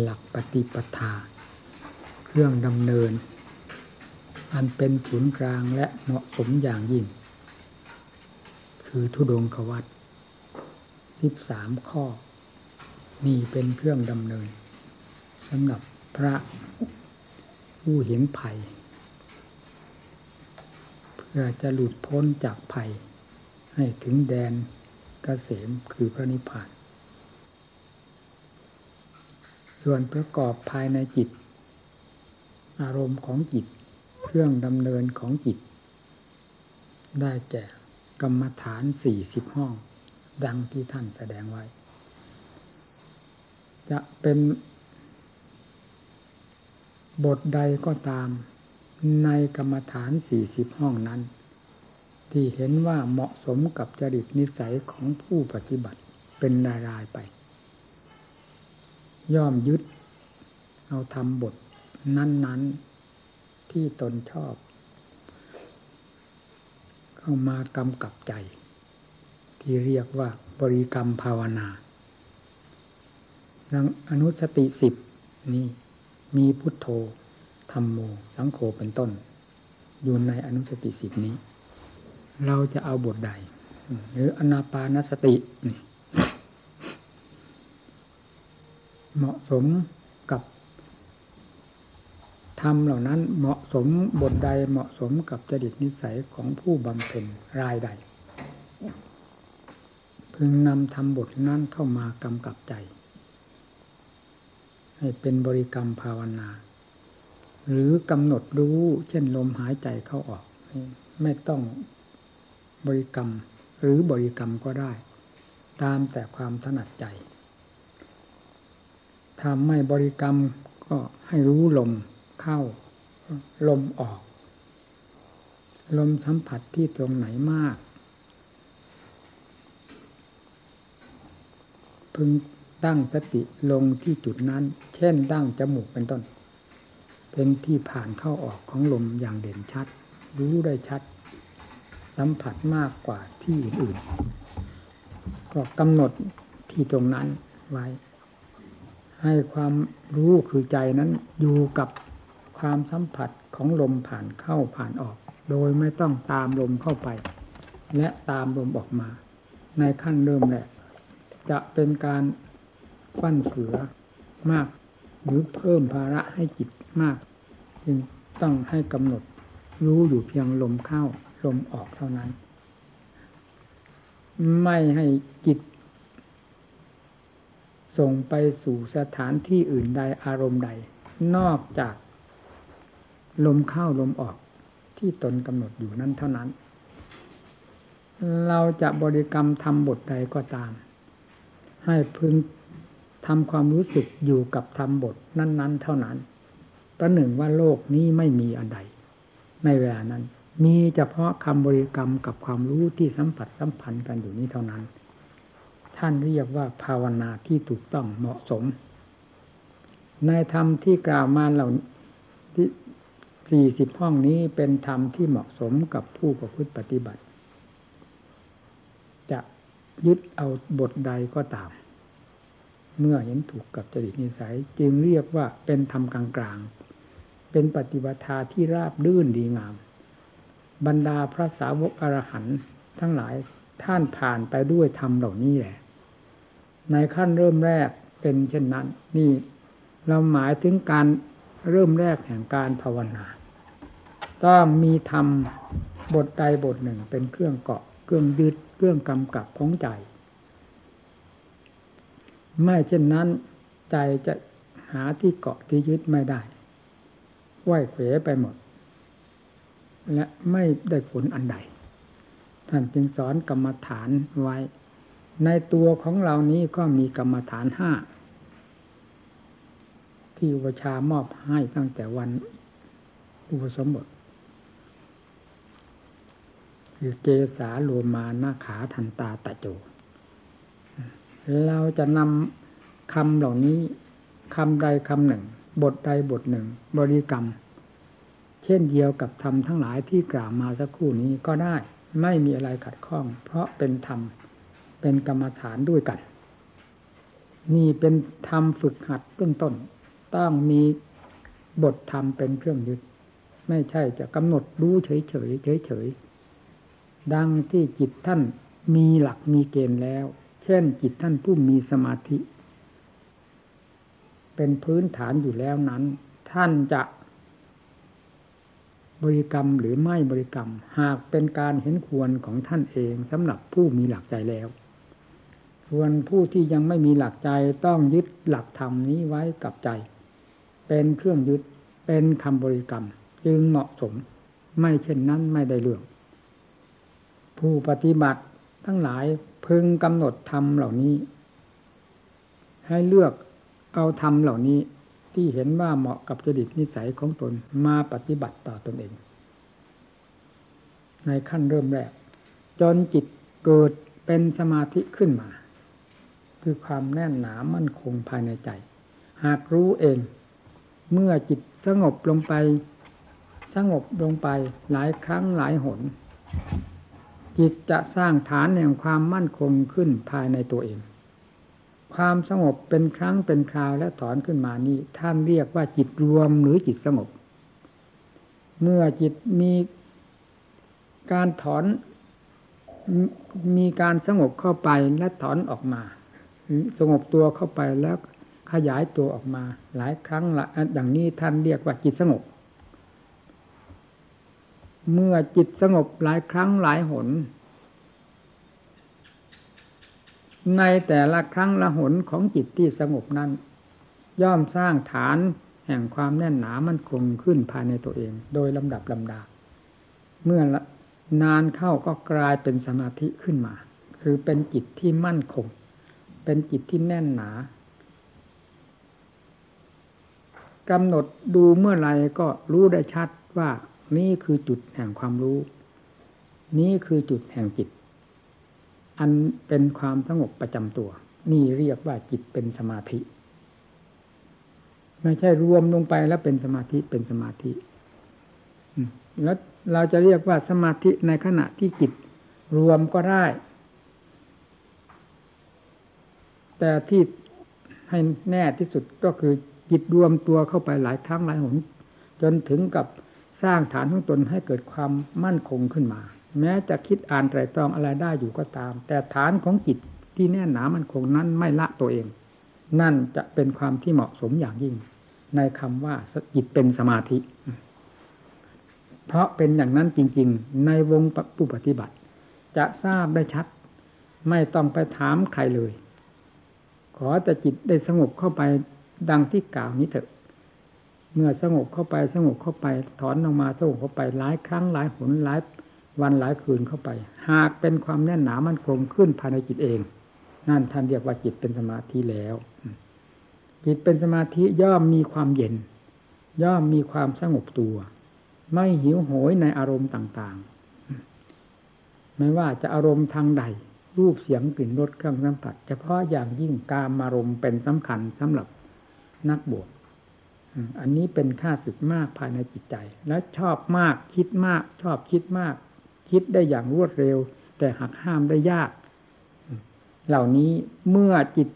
หลักปฏิปทา เครื่องดำเนิน อันเป็นศูนย์กลางและเหมาะสมอย่างยิ่ง คือทุดงควัตสิบสามข้อ นี่เป็นเครื่องดำเนินสำหรับพระผู้เห็นภัย เพื่อจะหลุดพ้นจากภัย ให้ถึงแดนกเกษมคือพระนิพพาน ส่วนประกอบภายในจิต อารมณ์ของจิต เครื่องดำเนินของจิต ได้แก่กรรมฐานสี่สิบห้อง ดังที่ท่านแสดงไว้ จะเป็นบทใดก็ตามในกรรมฐานสี่สิบห้องนั้น ที่เห็นว่าเหมาะสมกับจริตนิสัยของผู้ปฏิบัติเป็นรายรายไป ย่อมยึด เอาทำบทนั้น ๆ ที่ตนชอบ เข้ามากำกับใจ ที่เรียกว่าบริกรรมภาวนาดังอนุสติสิบนี้มีพุทโธธรรมโม สังโฆเป็นต้น อยู่ในอนุสติสิบนี้ เราจะเอาบทใด หรืออนาปานสตินี่ เหมาะสมกับธรรมเหล่านั้นเหมาะสมบทใดเหมาะสมกับจริตนิสัยของผู้บำเพ็ญรายใด พึงนำธรรมบทนั้นเข้ามากำกับใจ ให้เป็นบริกรรมภาวนา หรือกำหนดรู้เช่นลมหายใจเข้าออก ไม่ต้องบริกรรมหรือบริกรรมก็ได้ ตามแต่ความถนัดใจ ถ้าไม่บริกรรมก็ให้รู้ลมเข้า ลมออก ลมสัมผัสที่ตรงไหนมาก พึงตั้งสติลงที่จุดนั้น เช่นดั้งจมูกเป็นต้น เป็นที่ผ่านเข้าออกของลมอย่างเด่นชัด รู้ได้ชัด สัมผัสมากกว่าที่อื่นๆก็กำหนดที่ตรงนั้นไว้ ให้ความรู้คือใจนั้นอยู่กับความสัมผัสของลมผ่านเข้าผ่านออก โดยไม่ต้องตามลมเข้าไป และตามลมออกมา ในขั้นเริ่มแหละ จะเป็นการฟั่นเสือมาก หรือเพิ่มภาระให้จิตมาก จึงต้องให้กำหนดรู้อยู่เพียงลมเข้าลมออกเท่านั้น ไม่ให้จิต ส่งไปสู่สถานที่อื่นใดอารมณ์ใด นอกจากลมเข้าลมออกที่ตนกำหนดอยู่นั้นเท่านั้น เราจะบริกรรมทำบทใดก็ตาม ให้พึงทำความรู้สึกอยู่กับทำบทนั้น ๆ เท่านั้นประหนึ่งว่าโลกนี้ไม่มีอันใด ในเวลานั้น มีเฉพาะคำบริกรรมกับความรู้ที่สัมผัสสัมพันธ์กันอยู่นี้เท่านั้น ท่านเรียกว่าภาวนาที่ถูกต้องเหมาะสม ในธรรมที่กล่าวมาเหล่าที่สี่สิบห้องนี้เป็นธรรมที่เหมาะสมกับผู้ประพฤติปฏิบัติ จะยึดเอาบทใดก็ตาม เมื่อเห็นถูกกับจริตนิสัย จึงเรียกว่าเป็นธรรมกลางๆ เป็นปฏิบัติที่ราบรื่นดีงาม บรรดาพระสาวกอรหันต์ทั้งหลายท่านผ่านไปด้วยธรรมเหล่านี้แหละ ในขั้นเริ่มแรกเป็นเช่นนั้น นี่เราหมายถึงการเริ่มแรกแห่งการภาวนา ต้องมีธรรมบทใดบทหนึ่งเป็นเครื่องเกาะ เครื่องยึดเครื่องกำกับของใจ ไม่เช่นนั้นใจจะหาที่เกาะที่ยึดไม่ได้ไหวเขวไปหมด และไม่ได้ผลอันใด ท่านจึงสอนกรรมฐานไว้ ในตัวของเรานี้ก็มีกรรมฐานห้าที่อุปชามอบให้ตั้งแต่วันอุปสมบทคือเกสาโลมานาขาทันตาตะโจ เราจะนำคำเหล่านี้คำใดคำหนึ่ง บทใดบทหนึ่ง บริกรรม เช่นเดียวกับธรรมทั้งหลายที่กล่าวมาสักครู่นี้ก็ได้ ไม่มีอะไรขัดข้อง เพราะเป็นธรรม เป็นกรรมฐานด้วยกัน นี่เป็นธรรมฝึกหัดเบื้องต้น ต้องมีบทธรรมเป็นเครื่องยึด ไม่ใช่จะกำหนดรู้เฉยเฉยเฉยเฉยดังที่จิตท่านมีหลักมีเกณฑ์แล้ว เช่นจิตท่านผู้มีสมาธิ เป็นพื้นฐานอยู่แล้วนั้น ท่านจะบริกรรมหรือไม่บริกรรม หากเป็นการเห็นควรของท่านเองสำหรับผู้มีหลักใจแล้ว ส่วนผู้ที่ยังไม่มีหลักใจต้องยึดหลักธรรมนี้ไว้กับใจ เป็นเครื่องยึดเป็นคำบริกรรม จึงเหมาะสมไม่เช่นนั้นไม่ได้เรื่อง ผู้ปฏิบัติทั้งหลายพึงกำหนดธรรมเหล่านี้ ให้เลือกเอาธรรมเหล่านี้ที่เห็นว่าเหมาะกับจริตนิสัยของตนมาปฏิบัติต่อตนเอง ในขั้นเริ่มแรก จนจิตเกิดเป็นสมาธิขึ้นมา คือความแน่นหนามั่นคงภายในใจ หากรู้เอง เมื่อจิตสงบลงไป สงบลงไปหลายครั้งหลายหน จิตจะสร้างฐานแห่งความมั่นคงขึ้นภายในตัวเอง ความสงบเป็นครั้งเป็นคราวและถอนขึ้นมานี้ท่านเรียกว่าจิตรวมหรือจิตสงบ เมื่อจิตมีการถอนมีการสงบเข้าไปและถอนออกมา สงบตัวเข้าไปแล้วขยายตัวออกมา หลายครั้งละดังนี้ท่านเรียกว่าจิตสงบ เมื่อจิตสงบหลายครั้งหลายหน ในแต่ละครั้งละหนของจิตที่สงบนั้น ย่อมสร้างฐานแห่งความแน่นหนามั่นคงขึ้นภายในตัวเอง โดยลำดับลำดา เมื่อนานเข้าก็กลายเป็นสมาธิขึ้นมา คือเป็นจิตที่มั่นคง เป็นจิตที่แน่นหนากำหนดดูเมื่อไรก็รู้ได้ชัดว่านี่คือจุดแห่งความรู้ นี่คือจุดแห่งจิต อันเป็นความสงบประจำตัว นี่เรียกว่าจิตเป็นสมาธิ ไม่ใช่รวมลงไปแล้วเป็นสมาธิเป็นสมาธิแล้วเราจะเรียกว่าสมาธิในขณะที่จิตรวมก็ได้ แต่ที่ให้แน่ที่สุดก็คือจิตรวมตัวเข้าไปหลายครั้งหลายหน จนถึงกับสร้างฐานของตนให้เกิดความมั่นคงขึ้นมา แม้จะคิดอ่านไตรตรองอะไรได้อยู่ก็ตาม แต่ฐานของจิตที่แน่นหนามั่นคงนั้นไม่ละตัวเอง นั่นจะเป็นความที่เหมาะสมอย่างยิ่ง ในคำว่าจิตเป็นสมาธิ เพราะเป็นอย่างนั้นจริง ๆ ในวงผู้ปฏิบัติ จะทราบได้ชัด ไม่ต้องไปถามใครเลย ขอแต่จิตได้สงบเข้าไปดังที่กล่าวนี้เถอะ เมื่อสงบเข้าไปสงบเข้าไปถอนออกมาสงบเข้าไปหลายครั้งหลายหนหลายวันหลายคืนเข้าไป หากเป็นความแน่นหนามันคงขึ้นภายในจิตเอง นั่นท่านเรียกว่าจิตเป็นสมาธิแล้ว จิตเป็นสมาธิย่อมมีความเย็น ย่อมมีความสงบตัว ไม่หิวโหยในอารมณ์ต่างๆ ไม่ว่าจะอารมณ์ทางใด รูปเสียงกลิ่นรสเครื่องสัมผัสเฉพาะอย่างยิ่งการอารมณ์เป็นสำคัญสำหรับนักบวชอันนี้เป็นค่าสึกมากภายในจิตใจ และชอบมากคิดมาก ชอบคิดมาก คิดได้อย่างรวดเร็ว แต่หักห้ามได้ยาก เหล่านี้เมื่อจิต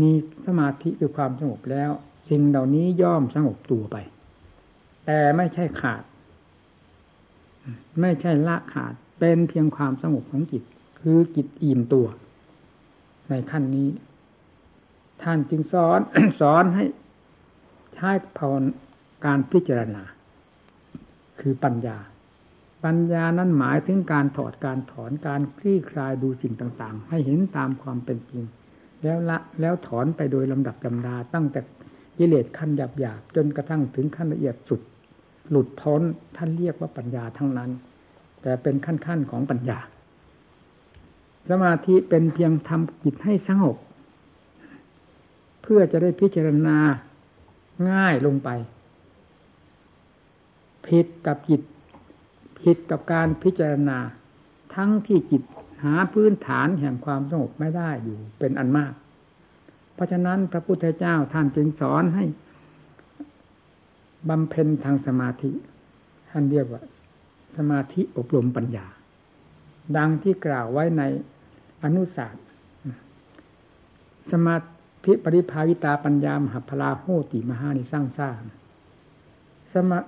มีสมาธิคือความสงบแล้ว สิ่งเหล่านี้ย่อมสงบตัวไป แต่ไม่ใช่ขาด ไม่ใช่ละขาด เป็นเพียงความสงบของจิต คือจิตอิ่มตัว ในขั้นนี้ ท่านจึงสอนสอนให้ใช้ภาวนการพิจารณา คือปัญญา ปัญญานั้นหมายถึงการถอดการถอนการคลี่คลายดูสิ่งต่างๆ ให้เห็นตามความเป็นจริง แล้วละแล้วถอนไปโดยลำดับลำดาตั้งแต่กิเลสขั้นหยาบๆจนกระทั่งถึงขั้นละเอียดสุด หลุดพ้นท่านเรียกว่าปัญญาทั้งนั้น แต่เป็นขั้นๆของปัญญา สมาธิเป็นเพียงทำจิตให้สงบ เพื่อจะได้พิจารณาง่ายลงไป ผิดกับจิต ผิดกับการพิจารณา ทั้งที่จิตหาพื้นฐานแห่งความสงบไม่ได้อยู่เป็นอันมาก เพราะฉะนั้นพระพุทธเจ้าท่านจึงสอนให้บำเพ็ญทางสมาธิ ท่านเรียกว่า สมาธิอบรมปัญญา ดังที่กล่าวไว้ใน อนุสาสตร์สมาพิปริภาวิตาปัญญามหาพลาโหติมหานิสร้างสร้างสมา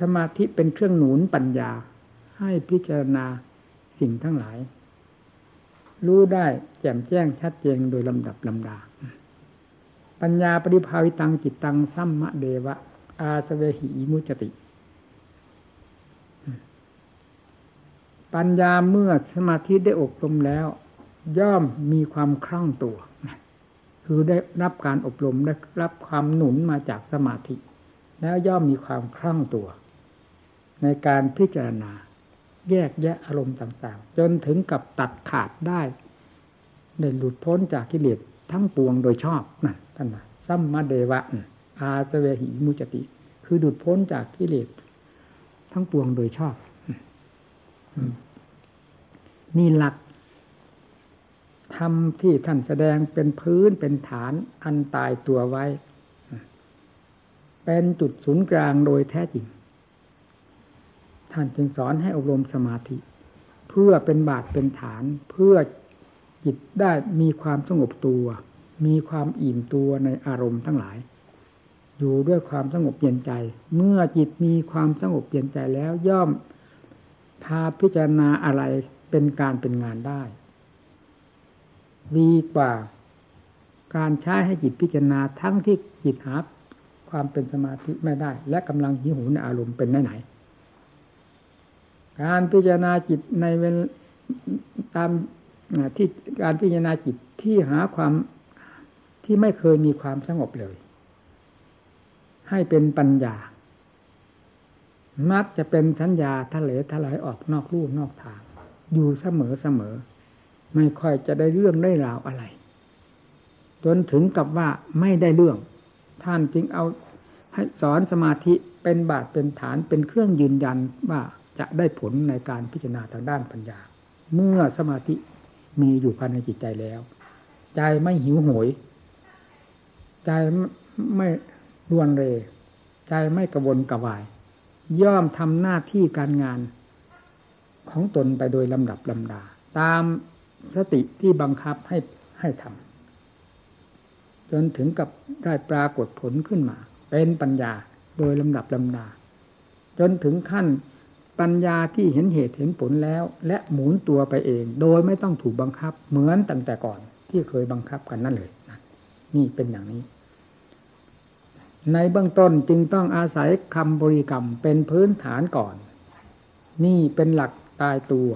สมาธิเป็นเครื่องหนุนปัญญา ให้พิจารณาสิ่งทั้งหลาย รู้ได้แจ่มแจ้งชัดเจนโดยลำดับลำดา ปัญญาปริภาวิตังจิตตังสัมมะเดวะ อาสเวหิมุจติ ปัญญาเมื่อสมาธิได้อบรมแล้ว ย่อมมีความคล่องตัว คือได้รับการอบรมได้รับความหนุนมาจากสมาธิ แล้วย่อมมีความคล่องตัว ในการพิจารณา แยกแยะอารมณ์ต่างๆ จนถึงกับตัดขาดได้ได้หลุดพ้นจากกิเลสทั้งปวงโดยชอบนั่นท่านว่าสัมมาเดวะอาสเวหิมุจติ คือหลุดพ้นจากกิเลสทั้งปวงโดยชอบ นี่หลักธรรมที่ท่านแสดงเป็นพื้นเป็นฐานอันตายตัวไว้ เป็นจุดศูนย์กลางโดยแท้จริง ท่านจึงสอนให้อบรมสมาธิ เพื่อเป็นบาทเป็นฐาน เพื่อจิตได้มีความสงบตัว มีความอิ่มตัวในอารมณ์ทั้งหลาย อยู่ด้วยความสงบเย็นใจ เมื่อจิตมีความสงบเย็นใจแล้วย่อม พาพิจารณาอะไรเป็นการเป็นงานได้ ดีกว่าการใช้ให้จิตพิจารณาทั้งที่จิตหาความเป็นสมาธิไม่ได้ และกำลังหิวหูในอารมณ์เป็นไหนไหน การพิจารณาจิตในเวลตามที่การพิจารณาจิตที่หาความที่ไม่เคยมีความสงบเลย ให้เป็นปัญญา มักจะเป็นสัญญาทะเลทลายออกนอกรูนอกทาง อยู่เสมอเสมอ ไม่ค่อยจะได้เรื่องได้ราวอะไร จนถึงกับว่าไม่ได้เรื่อง ท่านจึงเอาให้สอนสมาธิเป็นบาทเป็นฐานเป็นเครื่องยืนยันว่าจะได้ผลในการพิจารณาทางด้านปัญญา เมื่อสมาธิมีอยู่ภายในจิตใจแล้ว ใจไม่หิวโหยใจไม่รวนเร ใจไม่กระวนกระวาย ย่อมทำหน้าที่การงานของตนไปโดยลำดับลำดา ตามสติที่บังคับให้ให้ทำจนถึงกับได้ปรากฏผลขึ้นมา เป็นปัญญาโดยลำดับลำดา จนถึงขั้นปัญญาที่เห็นเหตุเห็นผลแล้ว และหมุนตัวไปเอง โดยไม่ต้องถูกบังคับ เหมือนตั้งแต่ก่อนที่เคยบังคับกันนั่นเลยนี่เป็นอย่างนี้ ในเบื้องต้นจึงต้องอาศัยคำบริกรรมเป็นพื้นฐานก่อน นี่เป็นหลักตายตัว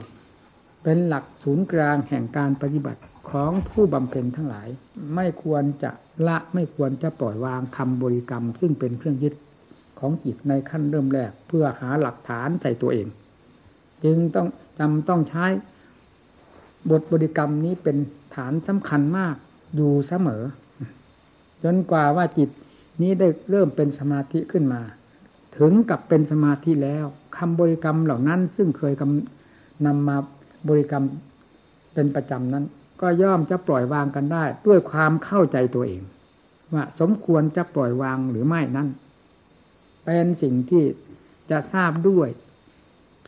เป็นหลักศูนย์กลางแห่งการปฏิบัติของผู้บำเพ็ญทั้งหลาย ไม่ควรจะละไม่ควรจะปล่อยวางคำบริกรรม ซึ่งเป็นเครื่องยึดของจิตในขั้นเริ่มแรก เพื่อหาหลักฐานใส่ตัวเอง จึงต้องจำต้องใช้บทบริกรรมนี้เป็นฐานสำคัญมากอยู่เสมอ จนกว่าว่าจิต นี้ได้เริ่มเป็นสมาธิขึ้นมา ถึงกับเป็นสมาธิแล้วคำบริกรรมเหล่านั้น ซึ่งเคยนำมาบริกรรมเป็นประจำนั้น ก็ย่อมจะปล่อยวางกันได้ ด้วยความเข้าใจตัวเอง ว่าสมควรจะปล่อยวางหรือไม่นั่นเป็นสิ่งที่จะทราบด้วย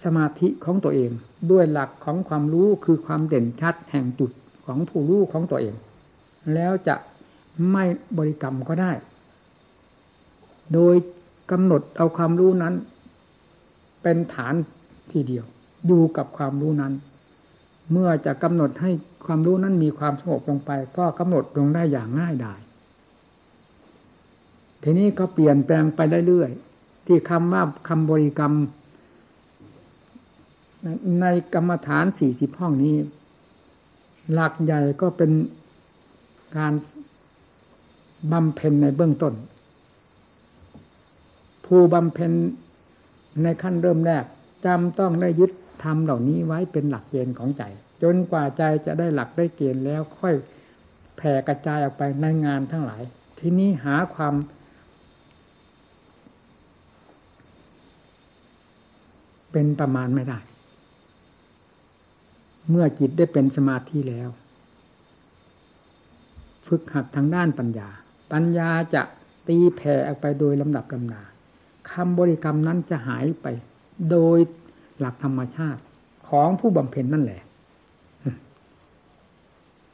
สมาธิของตัวเอง ด้วยหลักของความรู้คือความเด่นชัดแห่งจุดของผู้รู้ของตัวเอง แล้วจะไม่บริกรรมก็ได้ โดยกำหนดเอาความรู้นั้น เป็นฐานทีเดียวดูกับความรู้นั้น เมื่อจะกำหนดให้ความรู้นั้นมีความสงบลงไป ก็กำหนดลงได้อย่างง่ายดายทีนี้ก็เปลี่ยนแปลงไปได้เรื่อยที่คำว่าคำบริกรรม ในกรรมฐานสี่สิบห้องนี้ หลักใหญ่ก็เป็นการบำเพ็ญในเบื้องต้น ผู้บำเพ็ญในขั้นเริ่มแรกจำต้องได้ยึดทำเหล่านี้ไว้เป็นหลักเกณฑ์ของใจ จนกว่าใจจะได้หลักได้เกณฑ์แล้วค่อยแผ่กระจายออกไปในงานทั้งหลาย ที่นี้หาความ เป็นประมาณไม่ได้ เมื่อจิตได้เป็นสมาธิแล้ว ฝึกหัดทางด้านปัญญา ปัญญาจะตีแผ่ออกไปโดยลำดับลำนา คำบริกรรมนั้นจะหายไป โดยหลักธรรมชาติของผู้บำเพ็ญนั่นแหละ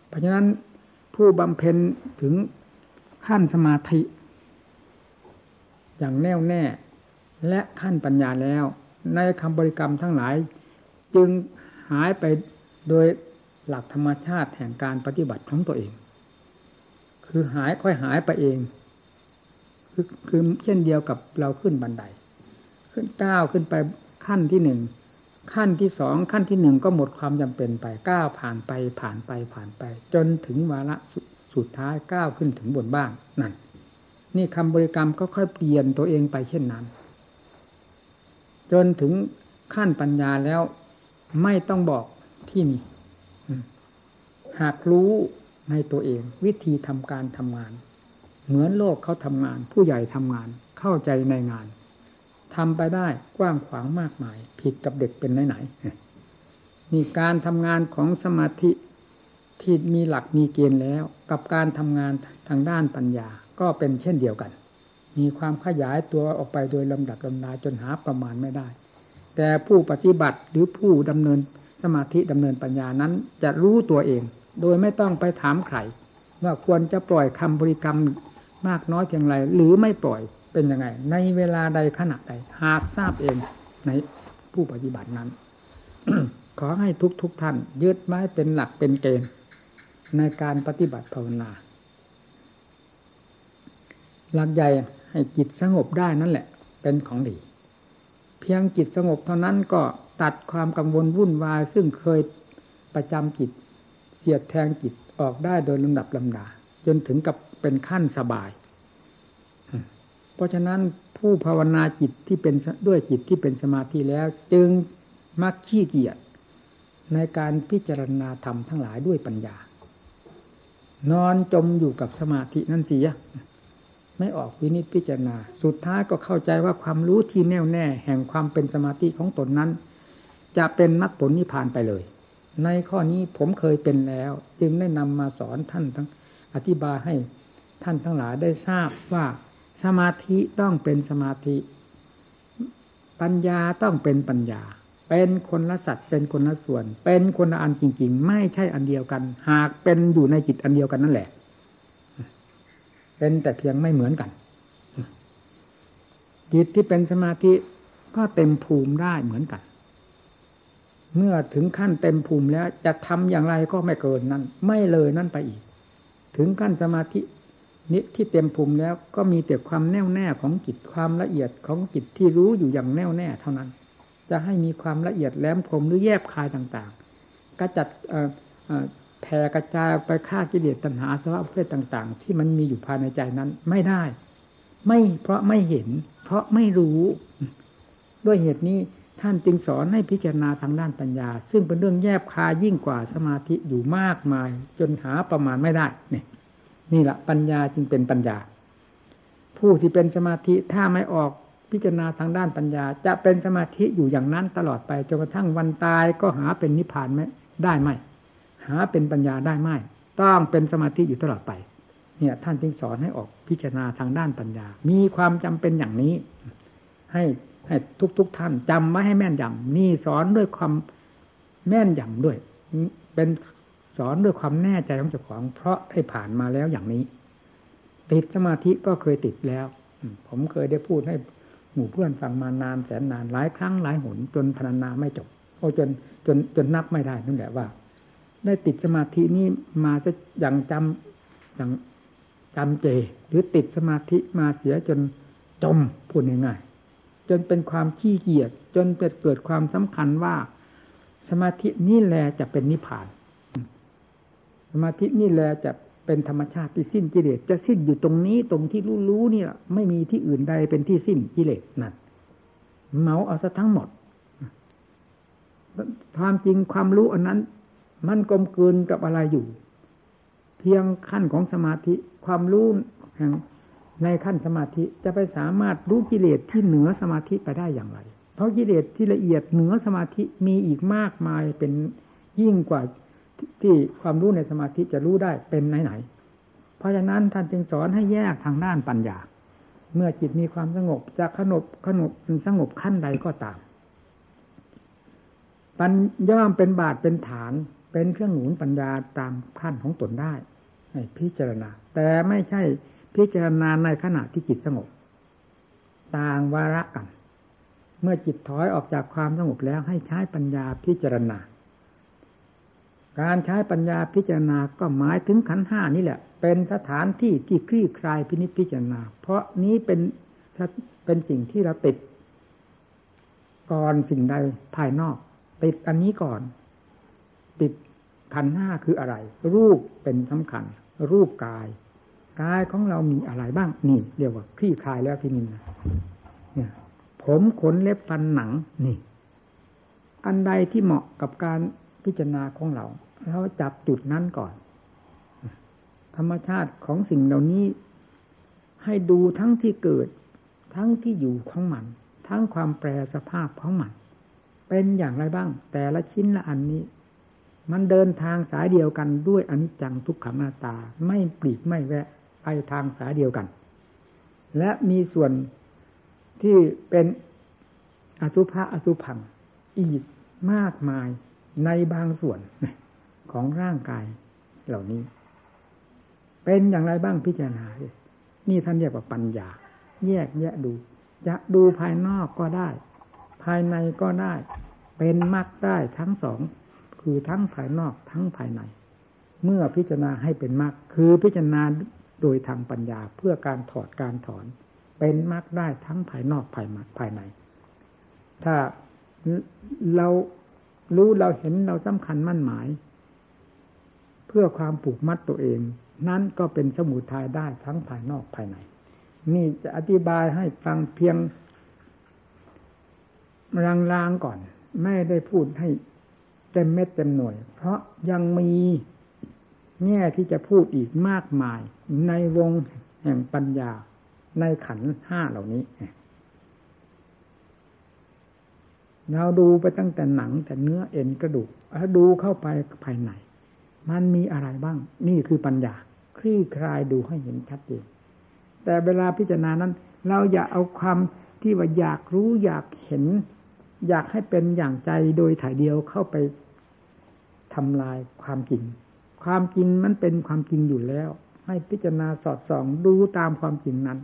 เพราะฉะนั้นผู้บำเพ็ญถึงขั้นสมาธิ อย่างแน่วแน่ และขั้นปัญญาแล้ว ในคำบริกรรมทั้งหลาย จึงหายไปโดยหลักธรรมชาติแห่งการปฏิบัติของตัวเอง คือหายค่อยหายไปเอง คือคือเช่นเดียวกับเราขึ้นบันได ขึ้นก้าวขึ้นไปขั้นที่หนึ่งขั้นที่สองขั้นที่หนึ่งก็หมดความจำเป็นไปก้าวผ่านไปผ่านไปผ่านไป จนถึงวาระสุดท้ายก้าวขึ้นถึงบนบ้านนั่นนี่คำบริกรรมก็ค่อยเปลี่ยนตัวเองไปเช่นนั้น จนถึงขั้นปัญญาแล้วไม่ต้องบอกที่นี่หากรู้ในตัวเอง วิธีทำการทำงาน เหมือนโลกเขาทำงาน ผู้ใหญ่ทำงานเข้าใจในงานทำไปได้กว้างขวางมากมาย ผิดกับเด็กเป็นไหนๆนี่การทำงานของสมาธิที่มีหลักมีเกณฑ์แล้ว กับการทำงานทางด้านปัญญาก็เป็นเช่นเดียวกัน มีความขยายตัวออกไปโดยลำดับลำดาจนหาประมาณไม่ได้ แต่ผู้ปฏิบัติหรือผู้ดำเนินสมาธิดำเนินปัญญานั้น จะรู้ตัวเอง โดยไม่ต้องไปถามใครว่าควรจะปล่อยคำบริกรรม มากน้อยเพียงไรหรือไม่ปล่อยเป็นยังไง ในเวลาใดขณะใด หากทราบเองในผู้ปฏิบัตินั้น ขอให้ทุกทุกท่าน ยึดไม้เป็นหลักเป็นเกณฑ์ในการปฏิบัติภาวนา หลักใหญ่ให้จิตสงบได้นั่นแหละ เป็นของดี เพียงจิตสงบเท่านั้นก็ตัดความกังวลวุ่นวาย ซึ่งเคยประจำจิตเสียดแทงจิตออกได้โดยลำดับลำดา จนถึงกับ เป็นขั้นสบาย เพราะฉะนั้นผู้ภาวนาจิตที่เป็นด้วยจิตที่เป็นสมาธิแล้ว จึงมักขี้เกียจในการพิจารณาธรรมทั้งหลายด้วยปัญญา นอนจมอยู่กับสมาธินั่นเสียไม่ออกวินิจพิจารณา สุดท้ายก็เข้าใจว่าความรู้ที่แน่วแน่ แห่งความเป็นสมาธิของตนนั้น จะเป็นมรรคผลนิพพานไปเลย ในข้อนี้ผมเคยเป็นแล้ว จึงได้นำมาสอนท่านทั้งอธิบายให้ ท่านทั้งหลายได้ทราบว่าสมาธิต้องเป็นสมาธิ ปัญญาต้องเป็นปัญญา เป็นคนละสัตว์เป็นคนละส่วน เป็นคนละอันจริง ๆ ไม่ใช่อันเดียวกัน หากเป็นอยู่ในจิตอันเดียวกันนั่นแหละ เป็นแต่เพียงไม่เหมือนกันจิตที่เป็นสมาธิก็เต็มภูมิได้เหมือนกัน เมื่อถึงขั้นเต็มภูมิแล้วจะทำอย่างไรก็ไม่เกินนั้น ไม่เลยนั่นไปอีก ถึงขั้นสมาธิ นี้ที่เต็มภูมิแล้วก็มีแต่ความแน่วแน่ของจิตความละเอียดของจิตที่รู้อยู่อย่างแน่วแน่เท่านั้น จะให้มีความละเอียดแหลมคมหรือแยบคายต่างๆก็จัดแผ่กระจายไปฆ่ากิเลสตัณหาสภาพเพศต่าง ๆ ที่มันมีอยู่ภายในใจนั้นไม่ได้ ไม่เพราะไม่เห็น เพราะไม่รู้ ด้วยเหตุนี้ท่านจึงสอนให้พิจารณาทางด้านปัญญา ซึ่งเป็นเรื่องแยบคายยิ่งกว่าสมาธิอยู่มากมาย จนหาประมาณไม่ได้เนี่ย นี่แหละปัญญาจึงเป็นปัญญา ผู้ที่เป็นสมาธิถ้าไม่ออกพิจารณาทางด้านปัญญา จะเป็นสมาธิอยู่อย่างนั้นตลอดไปจนกระทั่งวันตายก็หาเป็นนิพพานไม่ได้ไหมหาเป็นปัญญาได้ไหมต้องเป็นสมาธิอยู่ตลอดไป เนี่ย ท่านจึงสอนให้ออกพิจารณาทางด้านปัญญา มีความจำเป็นอย่างนี้ ให้ให้ทุกๆทท่านจำไว้ให้แม่นยำนี่สอนด้วยความแม่นยำด้วย เป็น สอนด้วยความแน่ใจของเจ้าของ เพราะได้ผ่านมาแล้วอย่างนี้ ติดสมาธิก็เคยติดแล้วผมเคยได้พูดให้หมู่เพื่อนฟังมานานแสนนานหลายครั้งหลายหนจนพรรณนาไม่จบโอ้จนจนจนนับไม่ได้นั่นแหละว่า ได้ติดสมาธินี้มาจะอย่างจำอย่างจำเจ หรือติดสมาธิมาเสียจนจมพูดง่ายๆจนเป็นความขี้เกียจจนเกิดเกิดความสำคัญว่า สมาธินี่แหละจะเป็นนิพพาน สมาธินี่แหละจะเป็นธรรมชาติที่สิ้นกิเลสจะสิ้นอยู่ตรงนี้ตรงที่รู้รู้นี่แหละไม่มีที่อื่นใดเป็นที่สิ้นกิเลสนั่นเมาเอาซะทั้งหมดความจริงความรู้อันนั้น มันกลมกลืนกับอะไรอยู่ เพียงขั้นของสมาธิ ความรู้แห่งในขั้นสมาธิจะไปสามารถรู้กิเลสที่เหนือสมาธิไปได้อย่างไร เพราะกิเลสที่ละเอียดเหนือสมาธิมีอีกมากมายเป็นยิ่งกว่า ที่ความรู้ในสมาธิจะรู้ได้เป็นไหนไหน เพราะฉะนั้นท่านจึงสอนให้แยกทางด้านปัญญา เมื่อจิตมีความสงบจะขนบขนบสงบขั้นใดก็ตาม ปัญย่อมเป็นบาทเป็นฐาน เป็นเครื่องหนุนปัญญาตามขั้นของตนได้ให้พิจารณา แต่ไม่ใช่พิจารณาในขณะที่จิตสงบ ต่างวาระกัน เมื่อจิตถอยออกจากความสงบแล้วให้ใช้ปัญญาพิจารณา การใช้ปัญญาพิจารณาก็หมายถึงขันห้านี่แหละ เป็นสถานที่ที่คลี่คลายพินิจพิจารณา เพราะนี้เป็นเป็นสิ่งที่เราติด ก่อนสิ่งใดภายนอก ติดอันนี้ก่อน ติดขันห้าคืออะไร รูปเป็นสำคัญ รูปกายกายของเรามีอะไรบ้าง นี่ เรียกว่าคลี่คลายแล้วที่นี่เนี่ย ผมขนเล็บฟันหนังนี่ อันใดที่เหมาะกับการ พิจารณาของเราเราจับจุดนั้นก่อน ธรรมชาติของสิ่งเหล่านี้ ให้ดูทั้งที่เกิด ทั้งที่อยู่ของมัน ทั้งความแปรสภาพของมัน เป็นอย่างไรบ้าง แต่ละชิ้นละอันนี้ มันเดินทางสายเดียวกันด้วยอนิจจังทุกขังนาตา ไม่ปลีกไม่แวะไปทางสายเดียวกัน และมีส่วนที่เป็นอสุภะอสุพังอีกมากมาย ในบางส่วนของร่างกายเหล่านี้ เป็นอย่างไรบ้างพิจารณานี่ท่านเรียกว่าปัญญา แยกแยะดู จะดูภายนอกก็ได้ ภายในก็ได้ เป็นมรรคได้ทั้งสอง คือทั้งภายนอกทั้งภายใน เมื่อพิจารณาให้เป็นมรรคคือพิจารณาโดยทางปัญญาเพื่อการถอดการถอน เป็นมรรคได้ทั้งภายนอกภายภายใน ถ้าเรา รู้เราเห็นเราสำคัญมั่นหมาย เพื่อความผูกมัดตัวเอง นั่นก็เป็นสมุทัยได้ทั้งภายนอกภายใน นี่จะอธิบายให้ฟังเพียงลางๆก่อน ไม่ได้พูดให้เต็มเม็ดเต็มหน่วย เพราะยังมีแง่ที่จะพูดอีกมากมายในวงแห่งปัญญาในขันห้าเหล่านี้ เราดูไปตั้งแต่หนังแต่เนื้อเอ็นกระดูกแล้วดูเข้าไปภายในมันมีอะไรบ้าง นี่คือปัญญา คลี่คลายดูให้เห็นชัดเจนแต่เวลาพิจารณานั้น เราอย่าเอาความที่ว่าอยากรู้อยากเห็น อยากให้เป็นอย่างใจโดยถ่ายเดียวเข้าไปทำลายความจริง ความจริงมันเป็นความจริงอยู่แล้ว ให้พิจารณาสอดส่องดูตามความจริงนั้น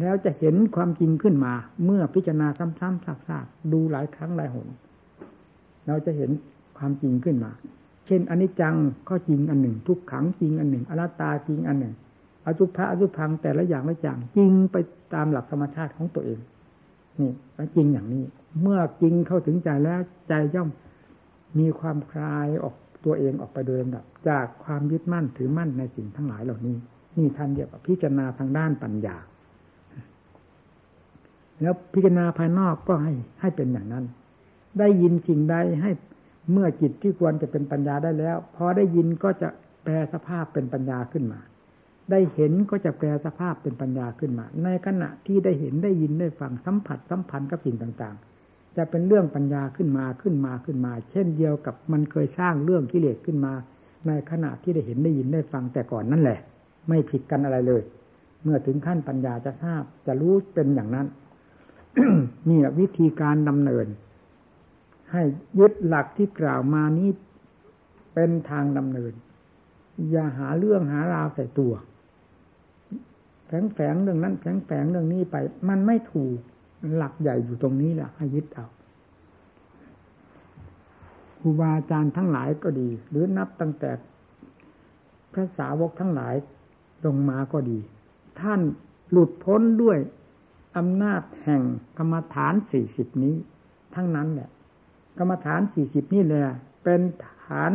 แล้วจะเห็นความจริงขึ้นมา เมื่อพิจารณาซ้ำๆซากๆดูหลายครั้งหลายหน เราจะเห็นความจริงขึ้นมา เช่นอนิจจังก็จริงอันหนึ่ง ทุกขังจริงอันหนึ่ง อนัตตาจริงอันหนึ่งอจุพะอจุพังแต่ละอย่างละอย่างจริงไปตามหลักธรรมชาติของตัวเอง นี่จริงอย่างนี้ เมื่อจริงเข้าถึงใจแล้วใจย่อมมีความคลายออกตัวเองออกไปโดยลำดับ จากความยึดมั่นถือมั่นในสิ่งทั้งหลายเหล่านี้ นี่ท่านเรียกว่าพิจารณาทางด้านปัญญา แล้วพิจารณาภายนอกก็ให้ให้เป็นอย่างนั้น ได้ยินสิ่งใดให้เมื่อจิตที่ควรจะเป็นปัญญาได้แล้ว พอได้ยินก็จะแปลสภาพเป็นปัญญาขึ้นมา ได้เห็นก็จะแปลสภาพเป็นปัญญาขึ้นมา ในขณะที่ได้เห็นได้ยินได้ฟังสัมผัสสัมพันธ์กับสิ่งต่างๆ จะเป็นเรื่องปัญญาขึ้นมาขึ้นมาขึ้นมา เช่นเดียวกับมันเคยสร้างเรื่องกิเลสขึ้นมา ในขณะที่ได้เห็นได้ยินได้ฟังแต่ก่อนนั่นแหละ ไม่ผิดกันอะไรเลย เมื่อถึงขั้นปัญญาจะทราบจะรู้เป็นอย่างนั้น นี่แหละวิธีการดำเนิน ให้ยึดหลักที่กล่าวมานี้เป็นทางดำเนิน อย่าหาเรื่องหาราวใส่ตัวแฝงแฝงเรื่องนั้นแฝงแฝงเรื่องนี้ไป มันไม่ถูกหลักใหญ่อยู่ตรงนี้แหละให้ยึดเอาครูบาอาจารย์ทั้งหลายก็ดี หรือนับตั้งแต่พระสาวกทั้งหลายลงมาก็ดี ท่านหลุดพ้นด้วย อำนาจแห่งกรรมฐานสี่สิบนี้ ทั้งนั้นแหละกรรมฐานสี่สิบนี่แหละเป็นฐาน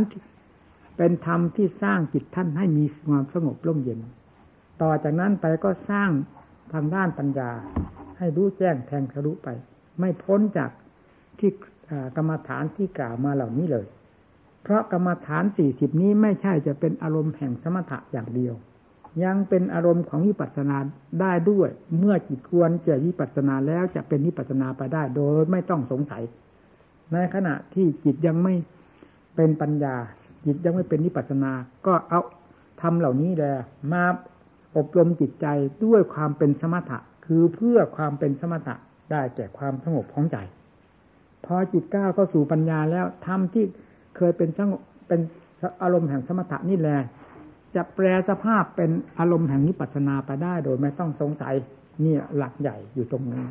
เป็นธรรมที่สร้างจิตท่านให้มีความสงบร่มเย็น ต่อจากนั้นไปก็สร้างทางด้านปัญญา ให้รู้แจ้งแทงทะลุไป ไม่พ้นจากที่กรรมฐานที่กล่าวมาเหล่านี้เลย เพราะกรรมฐานสี่สิบนี้ไม่ใช่จะเป็นอารมณ์แห่งสมถะอย่างเดียว ยังเป็นอารมณ์ของวิปัสสนาได้ด้วย เมื่อจิตควรจะวิปัสสนาแล้วจะเป็นวิปัสสนาไปได้โดยไม่ต้องสงสัย ในขณะที่จิตยังไม่เป็นปัญญา จิตยังไม่เป็นวิปัสสนา ก็เอาทำเหล่านี้แหละมาอบรมจิตใจด้วยความเป็นสมถะ คือเพื่อความเป็นสมถะได้แก่ความสงบของใจ พอจิตก้าวเข้าสู่ปัญญาแล้วทำที่เคยเป็นสงบเป็นอารมณ์แห่งสมถะนี่แหละ จะแปลสภาพเป็นอารมณ์แห่งนิปัสนาไปได้โดยไม่ต้องสงสัยนี่หลักใหญ่อยู่ตรงนี้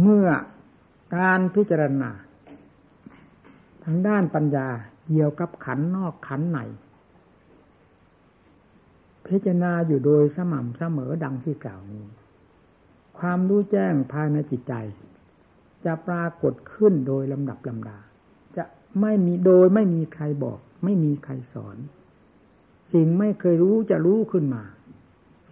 เมื่อการพิจารณา ทางด้านปัญญาเกี่ยวกับขันนอกขันในพิจารณาอยู่โดยสม่ำเสมอดังที่กล่าวนี้ ความรู้แจ้งภายในจิตใจ จะปรากฏขึ้นโดยลำดับลำดา ไม่มีโดยไม่มีใครบอก ไม่มีใครสอน สิ่งไม่เคยรู้จะรู้ขึ้นมา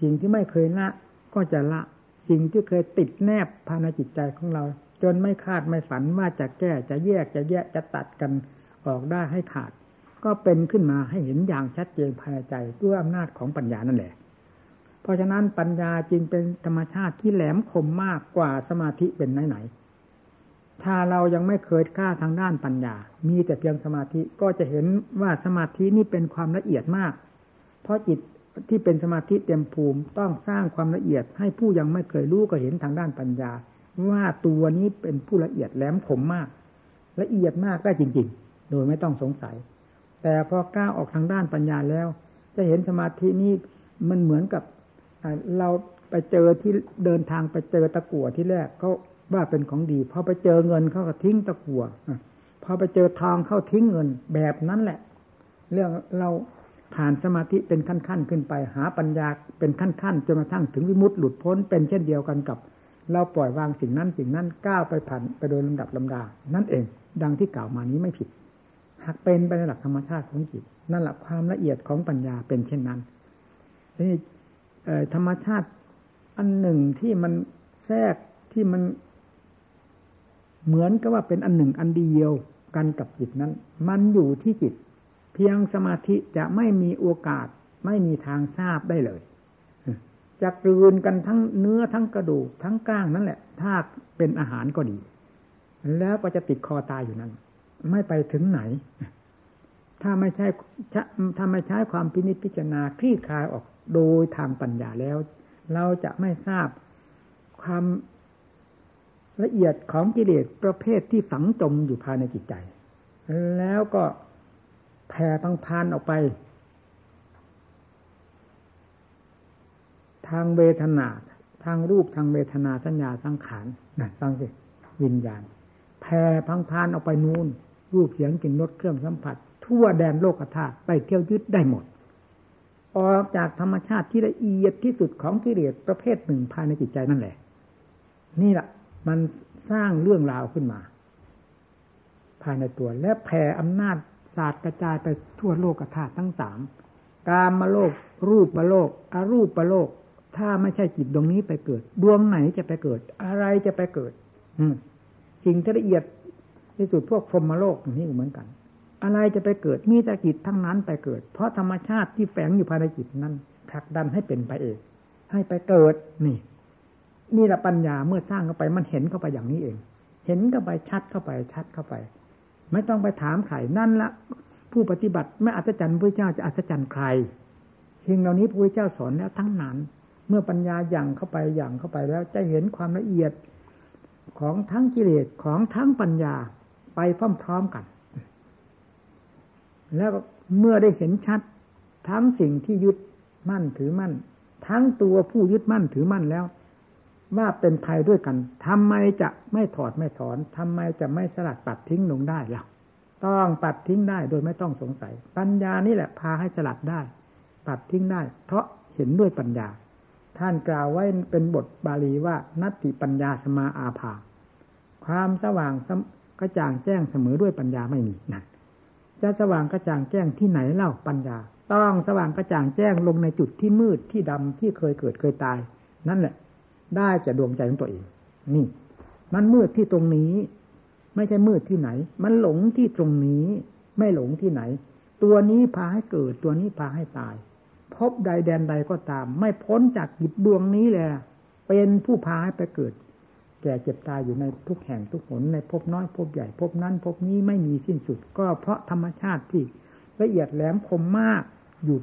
สิ่งที่ไม่เคยละก็จะละ สิ่งที่เคยติดแนบภายในจิตใจของเรา จนไม่คาดไม่ฝันว่าจะแก้จะแยกจะแยกจะตัดกันออกได้ให้ขาด ก็เป็นขึ้นมาให้เห็นอย่างชัดเจนภายในใจด้วยอำนาจของปัญญานั่นแหละ เพราะฉะนั้นปัญญาจึงเป็นธรรมชาติที่แหลมคมมากกว่าสมาธิเป็นไหนๆ ถ้าเรายังไม่เคยกล้าทางด้านปัญญา มีแต่เพียงสมาธิก็จะเห็นว่าสมาธินี่เป็นความละเอียดมาก เพราะจิตที่เป็นสมาธิเต็มภูมิต้องสร้างความละเอียด ให้ผู้ยังไม่เคยรู้ก็เห็นทางด้านปัญญา ว่าตัวนี้เป็นผู้ละเอียดแหลมคมมาก ละเอียดมากได้จริง ๆ โดยไม่ต้องสงสัย แต่พอก้าวออกทางด้านปัญญาแล้ว จะเห็นสมาธินี้มันเหมือนกับเราไปเจอที่เดินทางไปเจอตะกั่วที่แรกเขา ว่าเป็นของดีพอไปเจอเงินเขาก็ทิ้งตะกัวพอไปเจอทองเขาทิ้งเงินแบบนั้นแหละ เรื่องเราผ่านสมาธิเป็นขั้นๆขึ้นไป หาปัญญาเป็นขั้นๆจนกระทั่งถึงวิมุตติหลุดพ้นเป็นเช่นเดียวกันกับ เราปล่อยวางสิ่งนั้นสิ่งนั้นก้าวไปผ่านไปโดยลำดับลำดา นั่นเอง ดังที่กล่าวมานี้ไม่ผิด หากเป็นไปในหลักธรรมชาติของจิตนั่นแหละความละเอียดของปัญญาเป็นเช่นนั้นนี่ธรรมชาติอันหนึ่งที่มันแทรกที่มัน เหมือนกับว่าเป็นอันหนึ่งอันเดียวกันกับจิตนั้น มันอยู่ที่จิต เพียงสมาธิจะไม่มีโอกาส ไม่มีทางทราบได้เลยจะกลืนกันทั้งเนื้อทั้งกระดูกทั้งก้างนั่นแหละ ถ้าเป็นอาหารก็ดี แล้วก็จะติดคอตายอยู่นั้น ไม่ไปถึงไหน ถ้าไม่ใช่ถ้าไม่ใช้ความพินิจพิจารณาคลี่คลายออกโดยทางปัญญาแล้ว เราจะไม่ทราบความ ละเอียดของกิเลสประเภทที่ฝังจมอยู่ภายในจิตใจ แล้วก็แผ่พังพานออกไป ทางเวทนา ทางรูปทางเวทนาสัญญาสังขารนะฟังสิวิญญาณแผ่พังพานออกไปนู่น รูปเสียงกลิ่นรสเครื่องสัมผัส ทั่วแดนโลกธาตุไปเที่ยวยึดได้หมด ออกจากธรรมชาติที่ละเอียดที่สุดของกิเลสประเภทหนึ่งภายในจิตใจนั่นแหละ นี่แหละ มันสร้างเรื่องราวขึ้นมา ภายในตัว และแผ่อำนาจศาสตร์กระจายไปทั่วโลกธาตุทั้งสามกามมาโลก รูปมาโลกอรูปมาโลก ถ้าไม่ใช่จิตดวงนี้ไปเกิด ดวงไหนจะไปเกิด อะไรจะไปเกิด อืสิ่งที่ละเอียดที่สุดพวกพรหมโลกนี่เหมือนกัน อะไรจะไปเกิดมีแต่จิตทั้งนั้นไปเกิด เพราะธรรมชาติที่แฝงอยู่ภายในจิตนั้นผลักดันให้เป็นไปเองให้ไปเกิดนี่ นี่แหละปัญญาเมื่อสร้างเข้าไปมันเห็นเข้าไปอย่างนี้เอง เห็นเข้าไปชัดเข้าไปชัดเข้าไป ไม่ต้องไปถามใครนั่นละผู้ปฏิบัติไม่อัศจรรย์พระเจ้าจะอัศจรรย์ใครสิ่งเหล่านี้พระเจ้าสอนแล้วทั้งนั้น เมื่อปัญญาอย่างเข้าไปอย่างเข้าไปแล้วจะเห็นความละเอียดของทั้งกิเลสของทั้งปัญญาไปพร้อมๆกัน แล้วเมื่อได้เห็นชัด ทั้งสิ่งที่ยึดมั่นถือมั่น ทั้งตัวผู้ยึดมั่นถือมั่นแล้ว ว่าเป็นภัยด้วยกันทำไมจะไม่ถอดไม่ถอนทำไมจะไม่สลัดปัดทิ้งลงได้ล่ะ ต้องปัดทิ้งได้โดยไม่ต้องสงสัย ปัญญานี่แหละพาให้สลัดได้ ปัดทิ้งได้ เพราะเห็นด้วยปัญญา ท่านกล่าวไว้เป็นบทบาลีว่า นัตติปัญญาสมาอาภา ความสว่างกระจ่างแจ้งเสมอด้วยปัญญาไม่มีนั่นจะสว่างกระจ่างแจ้งที่ไหนเล่าปัญญา ต้องสว่างกระจ่างแจ้งลงในจุดที่มืดที่ดำที่เคยเกิดเคยตาย นั่นแหละ ได้จะดวงใจของตัวเอง นี่ มันมืดที่ตรงนี้ ไม่ใช่มืดที่ไหน มันหลงที่ตรงนี้ ไม่หลงที่ไหน ตัวนี้พาให้เกิด ตัวนี้พาให้ตาย พบใดแดนใดก็ตาม ไม่พ้นจากจิตดวงนี้แหละเป็นผู้พาให้ไปเกิด แก่เจ็บตายอยู่ในทุกแห่งทุกหนในภพน้อยภพใหญ่ภพนั้นภพนี้ไม่มีสิ้นสุด ก็เพราะธรรมชาติที่ละเอียดแหลมคมมากอยู่